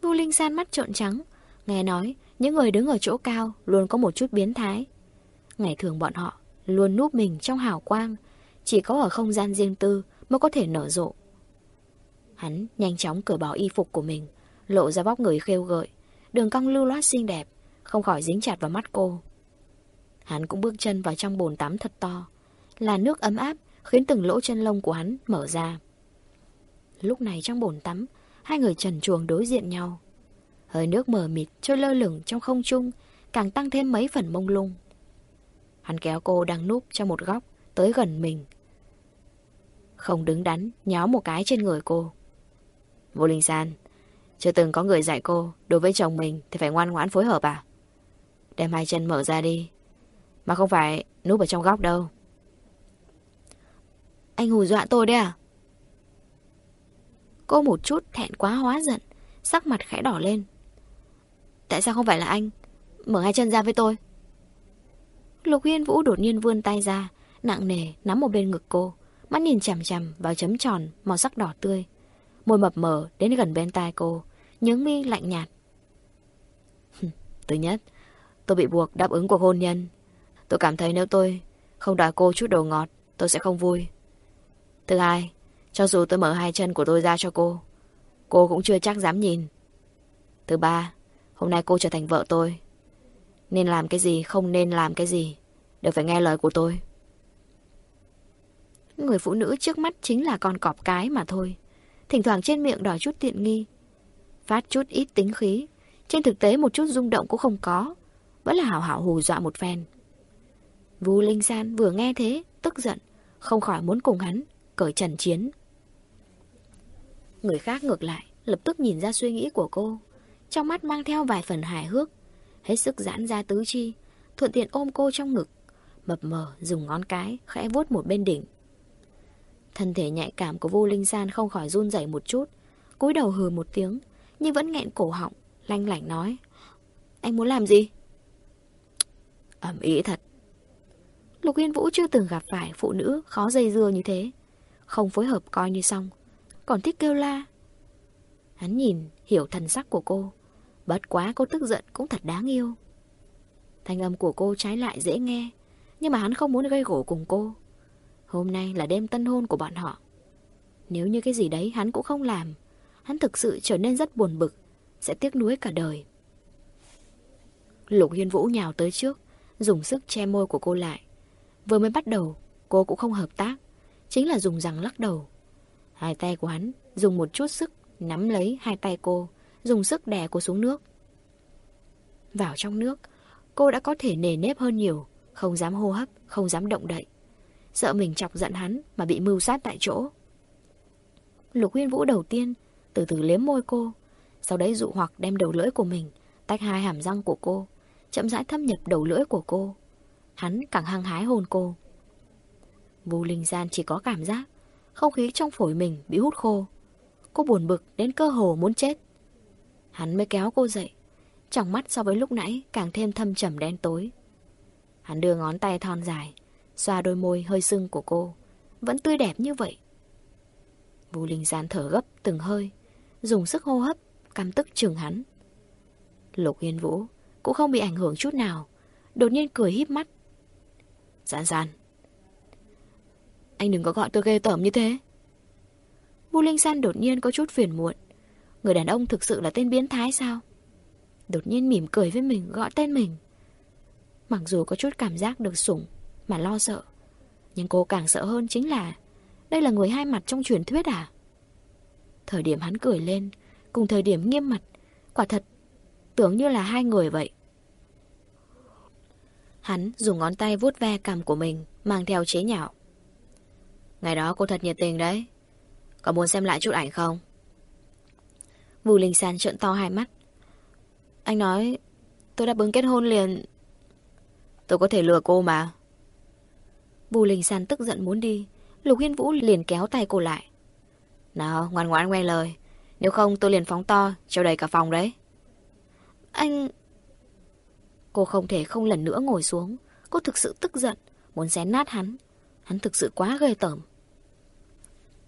[SPEAKER 2] Vu Linh San mắt trộn trắng, nghe nói những người đứng ở chỗ cao luôn có một chút biến thái. Ngày thường bọn họ luôn núp mình trong hào quang, chỉ có ở không gian riêng tư mới có thể nở rộ. Hắn nhanh chóng cởi bỏ y phục của mình, lộ ra vóc người khêu gợi, đường cong lưu loát xinh đẹp, không khỏi dính chặt vào mắt cô. Hắn cũng bước chân vào trong bồn tắm thật to, là nước ấm áp khiến từng lỗ chân lông của hắn mở ra. Lúc này trong bồn tắm, hai người trần chuồng đối diện nhau. Hơi nước mờ mịt trôi lơ lửng trong không trung, càng tăng thêm mấy phần mông lung. Hắn kéo cô đang núp trong một góc, tới gần mình. Không đứng đắn, nháo một cái trên người cô. Vô Linh San, chưa từng có người dạy cô, đối với chồng mình thì phải ngoan ngoãn phối hợp à? Đem hai chân mở ra đi, mà không phải núp ở trong góc đâu. Anh hù dọa tôi đấy à? Cô một chút thẹn quá hóa giận, sắc mặt khẽ đỏ lên. Tại sao không phải là anh? Mở hai chân ra với tôi. Lục Hiên Vũ đột nhiên vươn tay ra, nặng nề nắm một bên ngực cô, mắt nhìn chằm chằm vào chấm tròn màu sắc đỏ tươi. Môi mập mờ đến gần bên tai cô, nhướng mi lạnh nhạt. Thứ nhất, tôi bị buộc đáp ứng cuộc hôn nhân. Tôi cảm thấy nếu tôi không đòi cô chút đồ ngọt, tôi sẽ không vui. Thứ hai, cho dù tôi mở hai chân của tôi ra cho cô, cô cũng chưa chắc dám nhìn. Thứ ba, hôm nay cô trở thành vợ tôi. Nên làm cái gì, không nên làm cái gì, đều phải nghe lời của tôi. Người phụ nữ trước mắt chính là con cọp cái mà thôi. Thỉnh thoảng trên miệng đòi chút tiện nghi. Phát chút ít tính khí. Trên thực tế một chút rung động cũng không có. Vẫn là hảo hảo hù dọa một phen. Vu Linh San vừa nghe thế, tức giận. Không khỏi muốn cùng hắn, cởi trần chiến. Người khác ngược lại, lập tức nhìn ra suy nghĩ của cô. Trong mắt mang theo vài phần hài hước. Hết sức giãn ra tứ chi, thuận tiện ôm cô trong ngực. Mập mờ dùng ngón cái, khẽ vuốt một bên đỉnh. Thân thể nhạy cảm của vô linh san không khỏi run rẩy một chút, cúi đầu hừ một tiếng, nhưng vẫn nghẹn cổ họng, lanh lảnh nói. Anh muốn làm gì? Ẩm ý thật. Lục Yên Vũ chưa từng gặp phải phụ nữ khó dây dưa như thế. Không phối hợp coi như xong. Còn thích kêu la. Hắn nhìn, hiểu thần sắc của cô. Bất quá cô tức giận cũng thật đáng yêu. Thanh âm của cô trái lại dễ nghe. Nhưng mà hắn không muốn gây gỗ cùng cô. Hôm nay là đêm tân hôn của bọn họ. Nếu như cái gì đấy hắn cũng không làm, hắn thực sự trở nên rất buồn bực, sẽ tiếc nuối cả đời. Lục Hiên Vũ nhào tới trước, dùng sức che môi của cô lại. Vừa mới bắt đầu, cô cũng không hợp tác, chính là dùng răng lắc đầu. Hai tay của hắn dùng một chút sức nắm lấy hai tay cô, dùng sức đè cô xuống nước. Vào trong nước, cô đã có thể nề nếp hơn nhiều, không dám hô hấp, không dám động đậy. Sợ mình chọc giận hắn mà bị mưu sát tại chỗ Lục huyên vũ đầu tiên Từ từ liếm môi cô Sau đấy dụ hoặc đem đầu lưỡi của mình Tách hai hàm răng của cô Chậm rãi thâm nhập đầu lưỡi của cô Hắn càng hăng hái hôn cô Vô linh gian chỉ có cảm giác, Không khí trong phổi mình bị hút khô. Cô buồn bực đến cơ hồ muốn chết. Hắn mới kéo cô dậy, Trong mắt so với lúc nãy Càng thêm thâm trầm đen tối. Hắn đưa ngón tay thon dài, Xoa đôi môi hơi sưng của cô, Vẫn tươi đẹp như vậy. Vu Linh gian thở gấp từng hơi, Dùng sức hô hấp, Căm tức chừng hắn. Lục Hiên Vũ cũng không bị ảnh hưởng chút nào, Đột nhiên cười híp mắt. Giản giản. Anh đừng có gọi tôi ghê tởm như thế. Vu Linh San đột nhiên có chút phiền muộn. Người đàn ông thực sự là tên biến thái sao? Đột nhiên mỉm cười với mình, Gọi tên mình. Mặc dù có chút cảm giác được sủng, Mà lo sợ. Nhưng cô càng sợ hơn chính là, Đây là người hai mặt trong truyền thuyết à? Thời điểm hắn cười lên, Cùng thời điểm nghiêm mặt, Quả thật Tưởng như là hai người vậy. Hắn dùng ngón tay vuốt ve cằm của mình, Mang theo chế nhạo. Ngày đó cô thật nhiệt tình đấy. Có muốn xem lại chút ảnh không? Vù Linh San trợn to hai mắt. Anh nói, Tôi đã bứng kết hôn liền. Tôi có thể lừa cô mà. Vù Linh San tức giận muốn đi. Lục Hiên Vũ liền kéo tay cô lại. Nào, ngoan ngoãn nghe lời. Nếu không, tôi liền phóng to Cho đầy cả phòng đấy. Anh Cô không thể không lần nữa ngồi xuống. Cô thực sự tức giận, Muốn xé nát hắn. Hắn thực sự quá ghê tởm.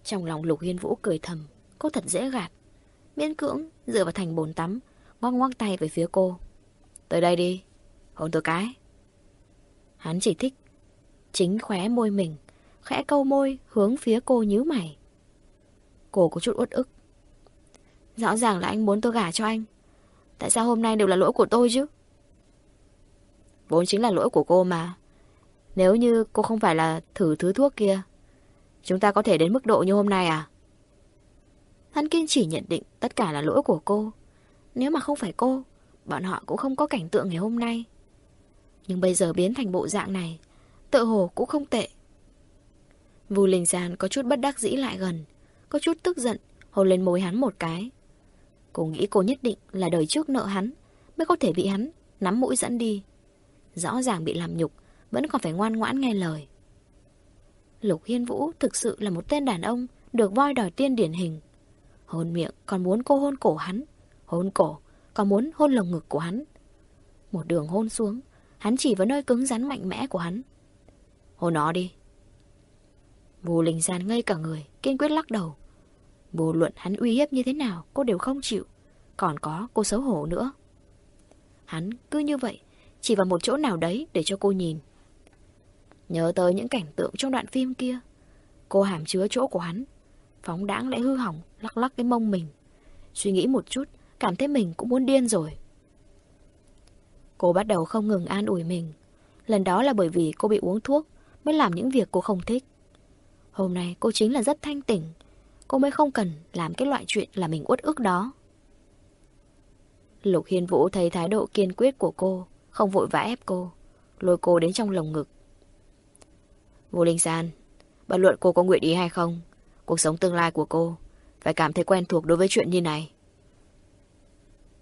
[SPEAKER 2] Trong lòng Lục Hiên Vũ cười thầm, Cô thật dễ gạt. Miễn cưỡng, dựa vào thành bồn tắm, Ngoắc ngoắc tay về phía cô. Tới đây đi, Hôn tôi cái. Hắn chỉ thích, Chính khóe môi mình, Khẽ câu môi hướng phía cô nhíu mày. Cô có chút uất ức. Rõ ràng là anh muốn tôi gả cho anh. Tại sao hôm nay đều là lỗi của tôi chứ? Vốn chính là lỗi của cô mà. Nếu như cô không phải là thử thứ thuốc kia Chúng ta có thể đến mức độ như hôm nay à? Hắn kiên chỉ nhận định tất cả là lỗi của cô. Nếu mà không phải cô, Bọn họ cũng không có cảnh tượng ngày hôm nay. Nhưng bây giờ biến thành bộ dạng này Tự hồ cũng không tệ. Vù Linh Giàn có chút bất đắc dĩ lại gần, Có chút tức giận, Hôn lên môi hắn một cái. Cô nghĩ cô nhất định là đời trước nợ hắn, Mới có thể bị hắn nắm mũi dẫn đi. Rõ ràng bị làm nhục, Vẫn còn phải ngoan ngoãn nghe lời. Lục Hiên Vũ thực sự là một tên đàn ông, Được voi đòi tiên điển hình. Hôn miệng, còn muốn cô hôn cổ hắn. Hôn cổ, còn muốn hôn lồng ngực của hắn. Một đường hôn xuống, Hắn chỉ vào nơi cứng rắn mạnh mẽ của hắn. Hôn nó đi. Bù Linh Gian ngây cả người, Kiên quyết lắc đầu. Vô luận hắn uy hiếp như thế nào, Cô đều không chịu. Còn có cô xấu hổ nữa. Hắn cứ như vậy, Chỉ vào một chỗ nào đấy để cho cô nhìn. Nhớ tới những cảnh tượng trong đoạn phim kia. Cô hàm chứa chỗ của hắn. Phóng đãng lại hư hỏng, Lắc lắc cái mông mình. Suy nghĩ một chút, Cảm thấy mình cũng muốn điên rồi. Cô bắt đầu không ngừng an ủi mình. Lần đó là bởi vì cô bị uống thuốc, Mới làm những việc cô không thích. Hôm nay cô chính là rất thanh tỉnh. Cô mới không cần làm cái loại chuyện là mình uất ức đó. Lục Hiên Vũ thấy thái độ kiên quyết của cô, Không vội vã ép cô. Lôi cô đến trong lồng ngực. Vô Linh San, Bất luận cô có nguyện ý hay không, Cuộc sống tương lai của cô Phải cảm thấy quen thuộc đối với chuyện như này.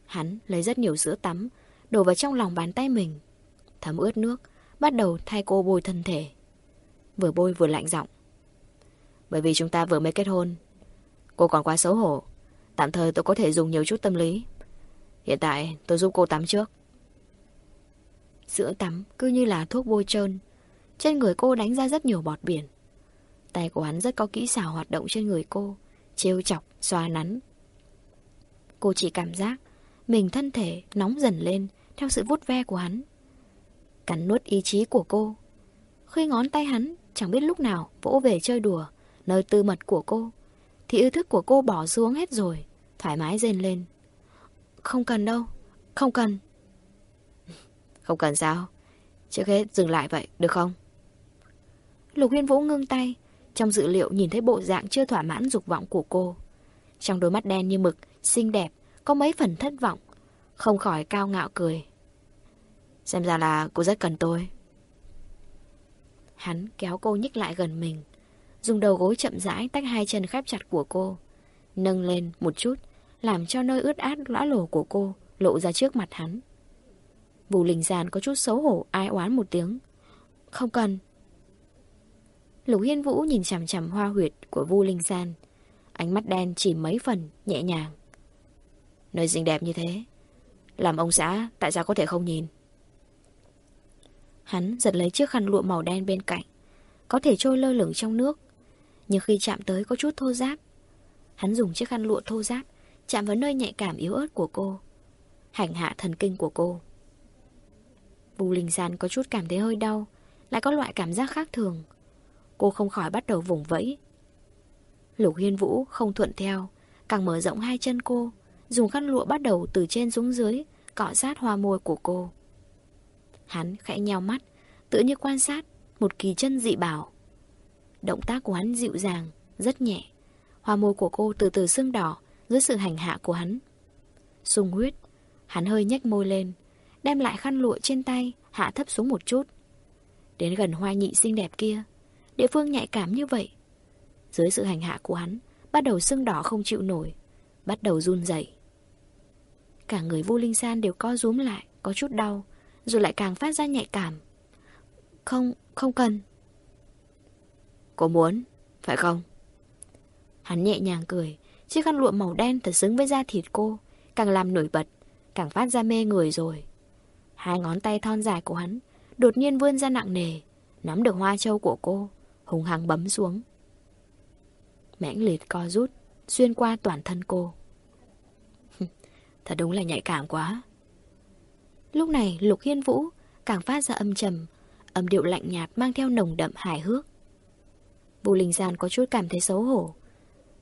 [SPEAKER 2] Hắn lấy rất nhiều sữa tắm, Đổ vào trong lòng bàn tay mình, Thấm ướt nước, Bắt đầu thay cô bôi thân thể. Vừa bôi vừa lạnh giọng. Bởi vì chúng ta vừa mới kết hôn, Cô còn quá xấu hổ, Tạm thời tôi có thể dùng nhiều chút tâm lý. Hiện tại tôi giúp cô tắm trước. Sữa tắm cứ như là thuốc bôi trơn trên người cô đánh ra rất nhiều bọt biển. Tay của hắn rất có kỹ xảo hoạt động trên người cô Trêu chọc, xoa nắn. Cô chỉ cảm giác Mình thân thể nóng dần lên Theo sự vuốt ve của hắn. Cắn nuốt ý chí của cô. Khi ngón tay hắn chẳng biết lúc nào Vỗ về chơi đùa Nơi tư mật của cô Thì ý thức của cô bỏ xuống hết rồi Thoải mái rên lên. Không cần đâu, không cần. Không cần sao? Trước hết dừng lại vậy, được không? Lục Huyên Vũ ngưng tay trong dự liệu nhìn thấy bộ dạng chưa thỏa mãn dục vọng của cô. Trong đôi mắt đen như mực, xinh đẹp, có mấy phần thất vọng. Không khỏi cao ngạo cười. Xem ra là cô rất cần tôi. Hắn kéo cô nhích lại gần mình. Dùng đầu gối chậm rãi tách hai chân khép chặt của cô. Nâng lên một chút, làm cho nơi ướt át lõa lổ của cô lộ ra trước mặt hắn. Bù linh giàn có chút xấu hổ ai oán một tiếng. Không cần, Lục Hiên Vũ nhìn chằm chằm hoa huyệt của Vu Linh San. Ánh mắt đen chỉ mấy phần, nhẹ nhàng. Nơi xinh đẹp như thế. Làm ông xã, tại sao có thể không nhìn? Hắn giật lấy chiếc khăn lụa màu đen bên cạnh. Có thể trôi lơ lửng trong nước. Nhưng khi chạm tới có chút thô giáp. Hắn dùng chiếc khăn lụa thô giáp chạm vào nơi nhạy cảm yếu ớt của cô. Hành hạ thần kinh của cô. Vu Linh San có chút cảm thấy hơi đau, lại có loại cảm giác khác thường. Cô không khỏi bắt đầu vùng vẫy Lục Hiên Vũ không thuận theo Càng mở rộng hai chân cô Dùng khăn lụa bắt đầu từ trên xuống dưới Cọ sát hoa môi của cô Hắn khẽ nheo mắt, tự như quan sát một kỳ chân dị bảo. Động tác của hắn dịu dàng, rất nhẹ. Hoa môi của cô từ từ sưng đỏ dưới sự hành hạ của hắn. Sung huyết, hắn hơi nhếch môi lên, đem lại khăn lụa trên tay, hạ thấp xuống một chút. Đến gần hoa nhị xinh đẹp kia, địa phương nhạy cảm như vậy. Dưới sự hành hạ của hắn, bắt đầu sưng đỏ không chịu nổi, bắt đầu run rẩy. Cả người vô linh san đều co rúm lại, có chút đau, rồi lại càng phát ra nhạy cảm. Không, không cần.
[SPEAKER 1] Cô muốn, phải không?
[SPEAKER 2] Hắn nhẹ nhàng cười, chiếc khăn lụa màu đen thật xứng với da thịt cô, càng làm nổi bật, càng phát ra mê người rồi. Hai ngón tay thon dài của hắn đột nhiên vươn ra nặng nề, nắm được hoa châu của cô, hùng hăng bấm xuống. Mãnh liệt co rút, xuyên qua toàn thân cô.
[SPEAKER 1] Thật đúng là nhạy cảm quá.
[SPEAKER 2] Lúc này Lục Hiên Vũ càng phát ra âm trầm, âm điệu lạnh nhạt mang theo nồng đậm hài hước. Vũ Linh Giàn có chút cảm thấy xấu hổ.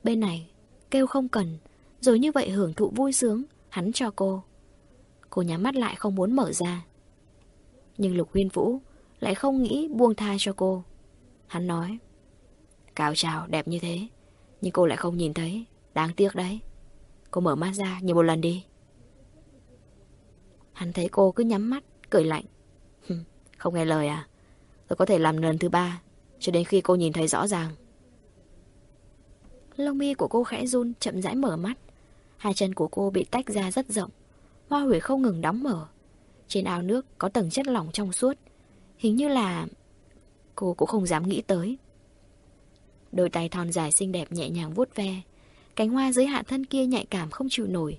[SPEAKER 2] Bên này, kêu không cần, rồi như vậy hưởng thụ vui sướng, hắn cho cô. Cô nhắm mắt lại không muốn mở ra. Nhưng Lục Huyên Vũ lại không nghĩ buông tha cho cô. Hắn nói, Cao trào đẹp như thế, nhưng cô lại không nhìn thấy, đáng tiếc đấy. Cô mở mắt ra nhìn một lần đi. Hắn thấy cô cứ nhắm mắt, cười lạnh. Không nghe lời à? Tôi có thể làm lần thứ ba, cho đến khi cô nhìn thấy rõ ràng. Lông mi của cô khẽ run, chậm rãi mở mắt. Hai chân của cô bị tách ra rất rộng. Hoa hủy không ngừng đóng mở. Trên ao nước có tầng chất lỏng trong suốt. Hình như là... Cô cũng không dám nghĩ tới. Đôi tay thon dài xinh đẹp nhẹ nhàng vuốt ve. Cánh hoa dưới hạ thân kia nhạy cảm không chịu nổi.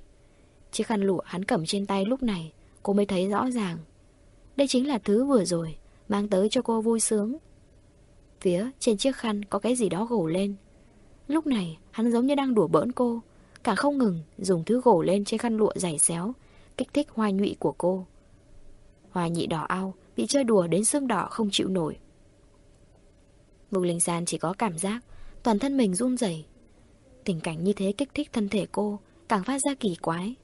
[SPEAKER 2] Chiếc khăn lụa hắn cầm trên tay lúc này, cô mới thấy rõ ràng. Đây chính là thứ vừa rồi, mang tới cho cô vui sướng. Phía trên chiếc khăn có cái gì đó gổ lên. Lúc này, hắn giống như đang đùa bỡn cô, cả không ngừng dùng thứ gổ lên trên khăn lụa dày xéo, kích thích hoa nhụy của cô. Hoa nhị đỏ ao, bị chơi đùa đến xương đỏ không chịu nổi. Mục Linh San chỉ có cảm giác toàn thân mình run rẩy. Tình cảnh như thế kích thích thân thể cô, càng phát ra kỳ quái.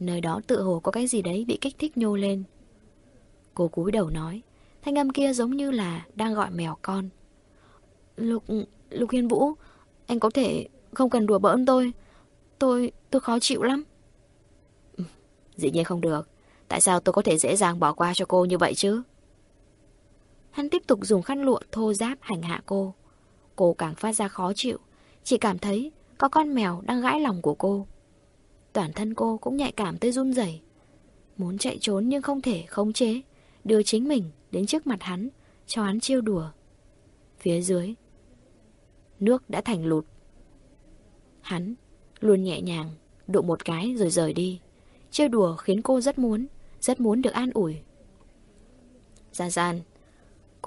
[SPEAKER 2] Nơi đó tự hồ có cái gì đấy bị kích thích nhô lên. Cô cúi đầu nói, thanh âm kia giống như là đang gọi mèo con. Lục, Lục Hiên Vũ, anh có thể không cần đùa bỡn tôi. Tôi, tôi khó chịu lắm.
[SPEAKER 1] Dĩ nhiên không được. Tại sao tôi có thể dễ dàng bỏ qua cho cô như vậy chứ?
[SPEAKER 2] Hắn tiếp tục dùng khăn lụa thô giáp hành hạ cô. Cô càng phát ra khó chịu, chỉ cảm thấy có con mèo đang gãi lòng của cô. Toàn thân cô cũng nhạy cảm tới run rẩy, Muốn chạy trốn nhưng không thể khống chế, đưa chính mình đến trước mặt hắn, cho hắn chiêu đùa. Phía dưới, nước đã thành lụt. Hắn luôn nhẹ nhàng, đụng một cái rồi rời đi. Trêu đùa khiến cô rất muốn, rất muốn được an ủi.
[SPEAKER 1] Gian gian,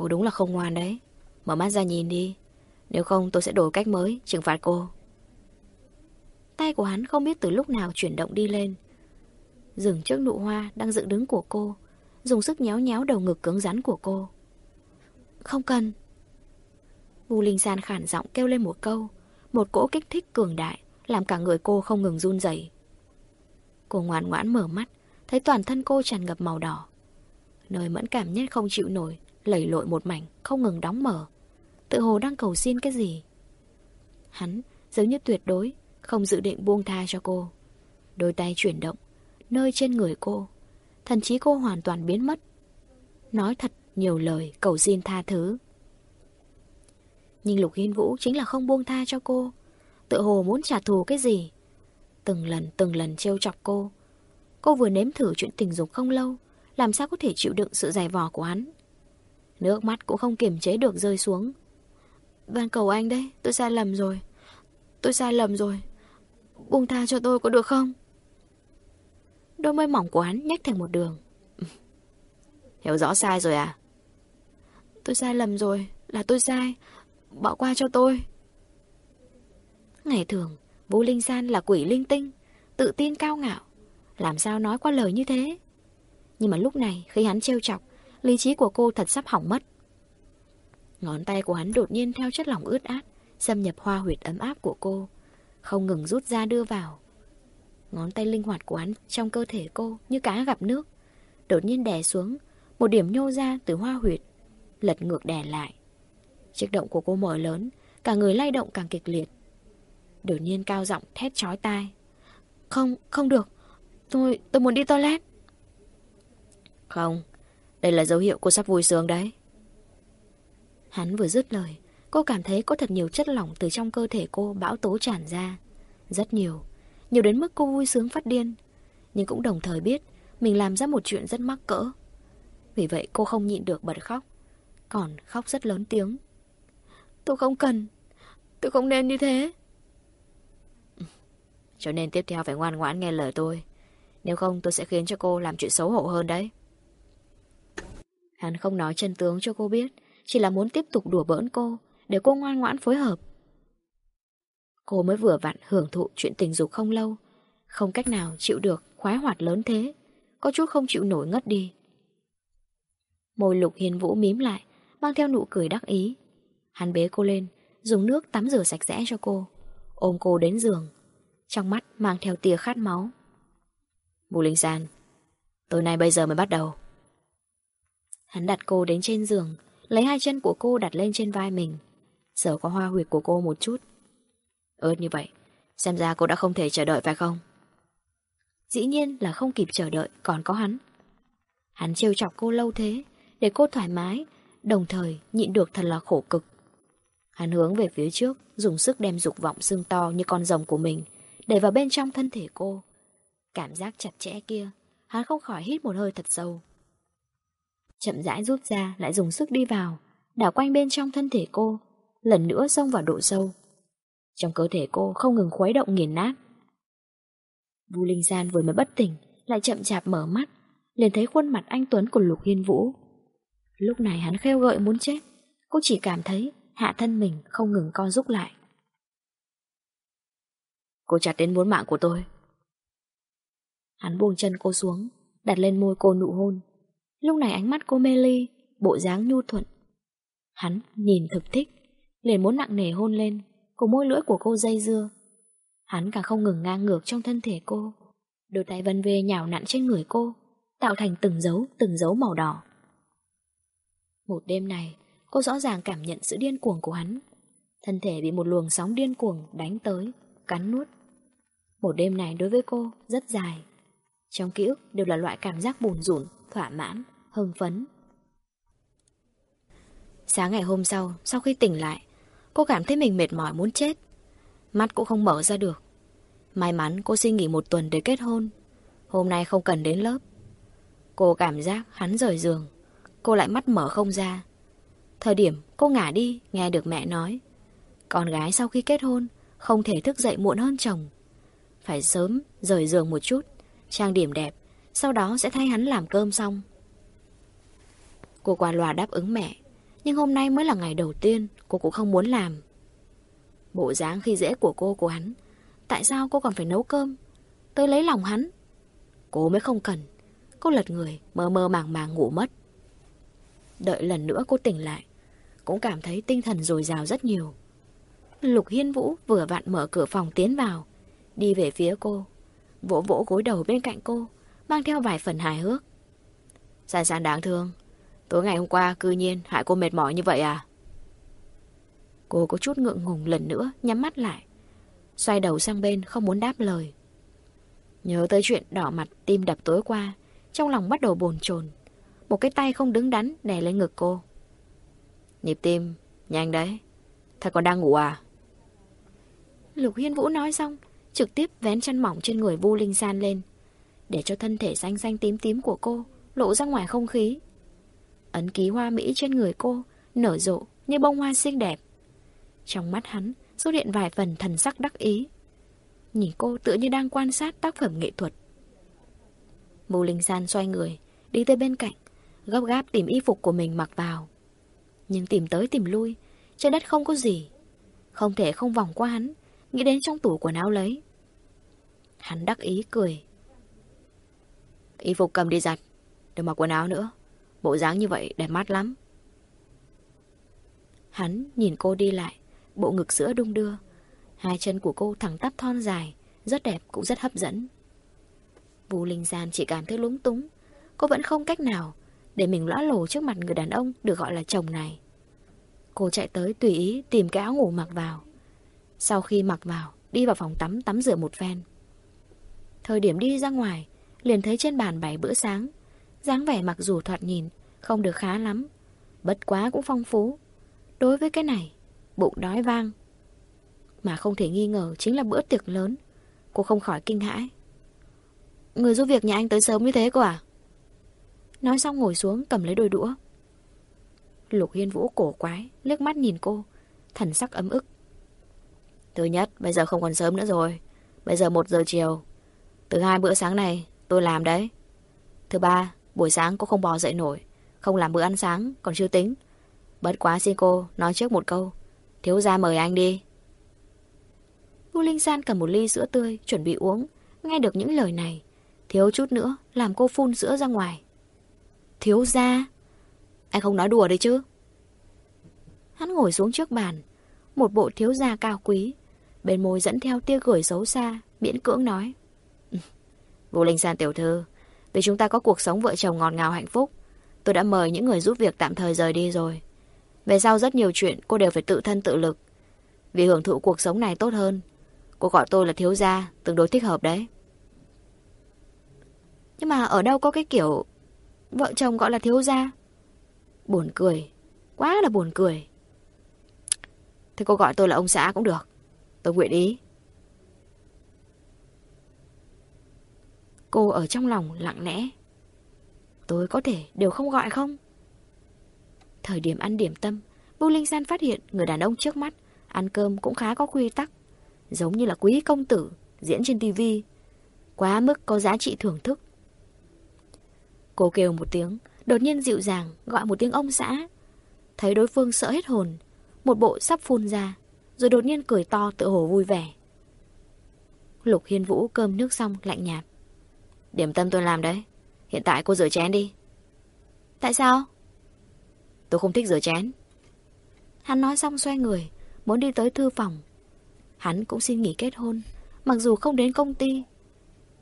[SPEAKER 1] cô đúng là không ngoan đấy. Mở mắt ra nhìn đi. Nếu không tôi sẽ đổi cách mới, trừng phạt cô.
[SPEAKER 2] Tay của hắn không biết từ lúc nào chuyển động đi lên. Dừng trước nụ hoa đang dựng đứng của cô, dùng sức nhéo nhéo đầu ngực cứng rắn của cô. Không cần. Vu Linh San khản giọng kêu lên một câu, một cỗ kích thích cường đại, làm cả người cô không ngừng run rẩy. Cô ngoan ngoãn mở mắt, thấy toàn thân cô tràn ngập màu đỏ. Nơi mẫn cảm nhất không chịu nổi, lẩy lội một mảnh, không ngừng đóng mở. Tự hồ đang cầu xin cái gì. Hắn giống như tuyệt đối, không dự định buông tha cho cô. Đôi tay chuyển động, nơi trên người cô. Thần trí cô hoàn toàn biến mất. Nói thật nhiều lời cầu xin tha thứ. Nhưng Lục Hiên Vũ chính là không buông tha cho cô. Tự hồ muốn trả thù cái gì. Từng lần từng lần trêu chọc cô. Cô vừa nếm thử chuyện tình dục không lâu, làm sao có thể chịu đựng sự dày vò của hắn. Nước mắt cũng không kiềm chế được rơi xuống. Van cầu anh đấy, tôi sai lầm rồi. Tôi sai lầm rồi. Buông tha cho tôi có được không? Đôi môi mỏng của hắn nhếch thành một đường.
[SPEAKER 1] Hiểu rõ sai rồi à?
[SPEAKER 2] Tôi sai lầm rồi, là tôi sai. Bỏ qua cho tôi. Ngày thường, Vũ Linh San là quỷ linh tinh, tự tin cao ngạo. Làm sao nói qua lời như thế? Nhưng mà lúc này, khi hắn trêu chọc, lý trí của cô thật sắp hỏng mất. Ngón tay của hắn đột nhiên theo chất lỏng ướt át, xâm nhập hoa huyệt ấm áp của cô, không ngừng rút ra đưa vào. Ngón tay linh hoạt của hắn trong cơ thể cô như cá gặp nước, đột nhiên đè xuống, một điểm nhô ra từ hoa huyệt, lật ngược đè lại. Chiếc động của cô mở lớn, cả người lay động càng kịch liệt. Đột nhiên cao giọng thét chói tai. Không, không được. Tôi, tôi muốn đi toilet. Không, đây là dấu hiệu cô sắp vui sướng đấy. Hắn vừa dứt lời, cô cảm thấy có thật nhiều chất lỏng từ trong cơ thể cô bão tố tràn ra. Rất nhiều, nhiều đến mức cô vui sướng phát điên. Nhưng cũng đồng thời biết mình làm ra một chuyện rất mắc cỡ. Vì vậy cô không nhịn được bật khóc, còn khóc rất lớn tiếng. Tôi không cần, tôi không nên như thế. Cho nên tiếp theo phải ngoan ngoãn nghe lời tôi. Nếu không tôi sẽ khiến cho cô làm chuyện xấu hổ hơn đấy. Hắn không nói chân tướng cho cô biết, chỉ là muốn tiếp tục đùa bỡn cô, để cô ngoan ngoãn phối hợp. Cô mới vừa vặn hưởng thụ chuyện tình dục không lâu, không cách nào chịu được khoái hoạt lớn thế, có chút không chịu nổi ngất đi. Môi lục hiền vũ mím lại, mang theo nụ cười đắc ý. Hắn bế cô lên, dùng nước tắm rửa sạch sẽ cho cô, ôm cô đến giường, trong mắt mang theo tia khát máu. Bù Linh San, tối nay bây giờ mới bắt đầu. Hắn đặt cô đến trên giường, lấy hai chân của cô đặt lên trên vai mình, sờ qua hoa huyệt của cô một chút. Ớt như vậy, xem ra cô đã không thể chờ đợi phải không? Dĩ nhiên là không kịp chờ đợi, còn có hắn. Hắn trêu chọc cô lâu thế, để cô thoải mái, đồng thời nhịn được thật là khổ cực. Hắn hướng về phía trước, dùng sức đem dục vọng xương to như con rồng của mình, để vào bên trong thân thể cô. Cảm giác chặt chẽ kia, hắn không khỏi hít một hơi thật sâu. Chậm rãi rút ra, lại dùng sức đi vào, đảo quanh bên trong thân thể cô, lần nữa xông vào độ sâu. Trong cơ thể cô không ngừng khuấy động nghiền nát. Vu Linh Gian vừa mới bất tỉnh, lại chậm chạp mở mắt, liền thấy khuôn mặt anh Tuấn của Lục Hiên Vũ. Lúc này hắn khêu gợi muốn chết, cô chỉ cảm thấy hạ thân mình không ngừng co rút lại. Cô chặt đến muốn mạng của tôi. Hắn buông chân cô xuống, đặt lên môi cô nụ hôn. Lúc này ánh mắt cô mê ly, bộ dáng nhu thuận. Hắn nhìn thực thích, liền muốn nặng nề hôn lên, cùng môi lưỡi của cô dây dưa. Hắn càng không ngừng ngang ngược trong thân thể cô. Đôi tay vân về nhào nặn trên người cô, tạo thành từng dấu, từng dấu màu đỏ. Một đêm này, cô rõ ràng cảm nhận sự điên cuồng của hắn. Thân thể bị một luồng sóng điên cuồng đánh tới, cắn nuốt. Một đêm này đối với cô rất dài. Trong ký ức đều là loại cảm giác buồn rủn, thỏa mãn, hưng phấn. Sáng ngày hôm sau, sau khi tỉnh lại, cô cảm thấy mình mệt mỏi muốn chết. Mắt cũng không mở ra được. May mắn cô xin nghỉ một tuần để kết hôn. Hôm nay không cần đến lớp. Cô cảm giác hắn rời giường. Cô lại mắt mở không ra. Thời điểm cô ngả đi, nghe được mẹ nói. Con gái sau khi kết hôn, không thể thức dậy muộn hơn chồng. Phải sớm rời giường một chút, trang điểm đẹp, sau đó sẽ thay hắn làm cơm xong. Cô qua loa đáp ứng mẹ, nhưng hôm nay mới là ngày đầu tiên, cô cũng không muốn làm. Bộ dáng khi dễ của cô của hắn, tại sao cô còn phải nấu cơm? Tôi lấy lòng hắn. Cô mới không cần. Cô lật người, mơ mơ màng màng ngủ mất. Đợi lần nữa cô tỉnh lại, cũng cảm thấy tinh thần dồi dào rất nhiều. Lục Hiên Vũ vừa vặn mở cửa phòng tiến vào, đi về phía cô, vỗ vỗ gối đầu bên cạnh cô, mang theo vài phần hài hước. sàn sàn đáng thương, tối ngày hôm qua cư nhiên hại cô mệt mỏi như vậy à? Cô có chút ngượng ngùng lần nữa, nhắm mắt lại. Xoay đầu sang bên không muốn đáp lời. Nhớ tới chuyện đỏ mặt tim đập tối qua, trong lòng bắt đầu bồn chồn Một cái tay không đứng đắn đè lên ngực cô. Nhịp tim, nhanh đấy. Thật còn đang ngủ à? Lục Hiên Vũ nói xong, trực tiếp vén chăn mỏng trên người Vu Linh San lên, để cho thân thể xanh xanh tím tím của cô lộ ra ngoài không khí. Ấn ký hoa mỹ trên người cô nở rộ như bông hoa xinh đẹp. Trong mắt hắn xuất hiện vài phần thần sắc đắc ý. Nhìn cô tựa như đang quan sát tác phẩm nghệ thuật. Mù Linh San xoay người, đi tới bên cạnh, gấp gáp tìm y phục của mình mặc vào. Nhưng tìm tới tìm lui, trên đất không có gì. Không thể không vòng qua hắn, nghĩ đến trong tủ quần áo lấy. Hắn đắc ý cười. Y phục cầm đi giặt, đừng mặc quần áo nữa. Bộ dáng như vậy đẹp mắt lắm. Hắn nhìn cô đi lại, bộ ngực sữa đung đưa. Hai chân của cô thẳng tắp thon dài, rất đẹp cũng rất hấp dẫn. Vũ Linh Gian chỉ cảm thấy lúng túng. Cô vẫn không cách nào để mình lõa lồ trước mặt người đàn ông được gọi là chồng này. Cô chạy tới tùy ý tìm cái áo ngủ mặc vào. Sau khi mặc vào, đi vào phòng tắm tắm rửa một phen. Thời điểm đi ra ngoài, liền thấy trên bàn bày bữa sáng dáng vẻ mặc dù thoạt nhìn, không được khá lắm. Bất quá cũng phong phú. Đối với cái này, bụng đói vang. Mà không thể nghi ngờ chính là bữa tiệc lớn. Cô không khỏi kinh hãi. Người giúp việc nhà anh tới sớm như thế cô à? Nói xong ngồi xuống cầm lấy đôi đũa. Lục Hiên Vũ cổ quái, liếc mắt nhìn cô, thần sắc ấm ức. Thứ nhất, bây giờ không còn sớm nữa rồi. Bây giờ một giờ chiều. Từ hai bữa sáng này, tôi làm đấy. Thứ ba, buổi sáng cô không bò dậy nổi. Không làm bữa ăn sáng, còn chưa tính. Bất quá xin cô, nói trước một câu. Thiếu gia mời anh đi. Vu Linh San cầm một ly sữa tươi, chuẩn bị uống. Nghe được những lời này, thiếu chút nữa, làm cô phun sữa ra ngoài. Thiếu gia... Anh không nói đùa đấy chứ. Hắn ngồi xuống trước bàn, một bộ thiếu gia cao quý, bên môi dẫn theo tia gửi xấu xa, miễn cưỡng nói. Vô Linh San tiểu thư, vì chúng ta có cuộc sống vợ chồng ngọt ngào hạnh phúc, tôi đã mời những người giúp việc tạm thời rời đi rồi. Về sau rất nhiều chuyện cô đều phải tự thân tự lực. Vì hưởng thụ cuộc sống này tốt hơn, cô gọi tôi là thiếu gia, tương đối thích hợp đấy. Nhưng mà ở đâu có cái kiểu vợ chồng gọi là thiếu gia? Buồn cười, quá là buồn cười. Thế cô gọi tôi là ông xã cũng được. Tôi nguyện ý. Cô ở trong lòng lặng lẽ. Tôi có thể đều không gọi không? Thời điểm ăn điểm tâm, bưu Linh San phát hiện người đàn ông trước mắt ăn cơm cũng khá có quy tắc. Giống như là quý công tử diễn trên tivi Quá mức có giá trị thưởng thức. Cô kêu một tiếng, đột nhiên dịu dàng gọi một tiếng ông xã. Thấy đối phương sợ hết hồn, một bộ sắp phun ra, rồi đột nhiên cười to tự hồ vui vẻ. Lục Hiên Vũ cơm nước xong lạnh nhạt. Điểm tâm tôi làm đấy. Hiện tại cô rửa chén đi. Tại sao? Tôi không thích rửa chén. Hắn nói xong xoay người, muốn đi tới thư phòng. Hắn cũng xin nghỉ kết hôn, mặc dù không đến công ty,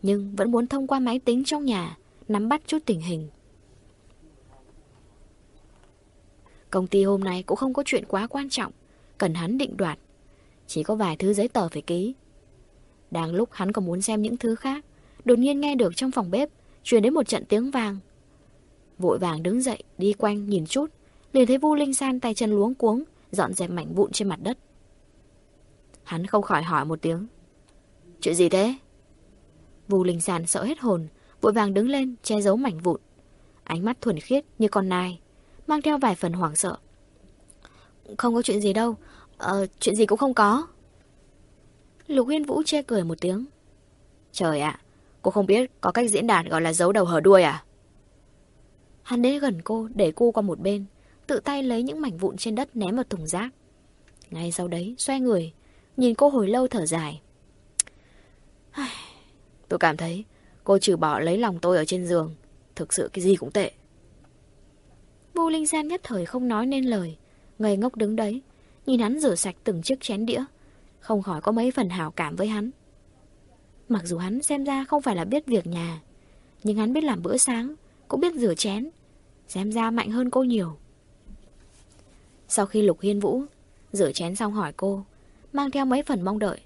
[SPEAKER 2] nhưng vẫn muốn thông qua máy tính trong nhà, nắm bắt chút tình hình. Công ty hôm nay cũng không có chuyện quá quan trọng, cần hắn định đoạt. Chỉ có vài thứ giấy tờ phải ký. Đang lúc hắn còn muốn xem những thứ khác, đột nhiên nghe được trong phòng bếp truyền đến một trận tiếng vàng. Vội vàng đứng dậy, đi quanh nhìn chút, liền thấy Vu Linh San tay chân luống cuống, dọn dẹp mảnh vụn trên mặt đất. Hắn không khỏi hỏi một tiếng. Chuyện gì thế? Vu Linh San sợ hết hồn, vội vàng đứng lên, che giấu mảnh vụn. Ánh mắt thuần khiết như con nai, mang theo vài phần hoảng sợ. Không có chuyện gì đâu, ờ, chuyện gì cũng không có. Lục Huyên Vũ che cười một tiếng. Trời ạ, cô không biết có cách diễn đạt gọi là giấu đầu hở đuôi à? Hắn đến gần cô, để cô qua một bên, tự tay lấy những mảnh vụn trên đất ném vào thùng rác. Ngay sau đấy, xoay người, nhìn cô hồi lâu thở dài. Tôi cảm thấy cô trừ bỏ lấy lòng tôi ở trên giường, thực sự cái gì cũng tệ. Vô Linh Gian nhất thời không nói nên lời, ngây ngốc đứng đấy, nhìn hắn rửa sạch từng chiếc chén đĩa, không khỏi có mấy phần hảo cảm với hắn. Mặc dù hắn xem ra không phải là biết việc nhà, nhưng hắn biết làm bữa sáng, cũng biết rửa chén, xem ra mạnh hơn cô nhiều. Sau khi Lục Hiên Vũ rửa chén xong hỏi cô, mang theo mấy phần mong đợi.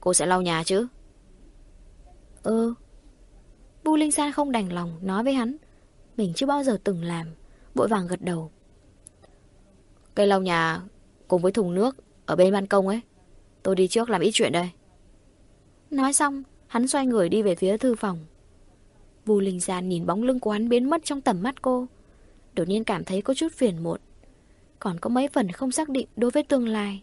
[SPEAKER 2] Cô sẽ lau nhà chứ? Ừ. Bu Linh San không đành lòng nói với hắn, mình chưa bao giờ từng làm, vội vàng gật đầu. Cây lau nhà cùng với thùng nước ở bên ban công ấy, tôi đi trước làm ít chuyện đây. Nói xong, hắn xoay người đi về phía thư phòng. Vu Linh Giàn nhìn bóng lưng của hắn biến mất trong tầm mắt cô. Đột nhiên cảm thấy có chút phiền muộn. Còn có mấy phần không xác định đối với tương lai.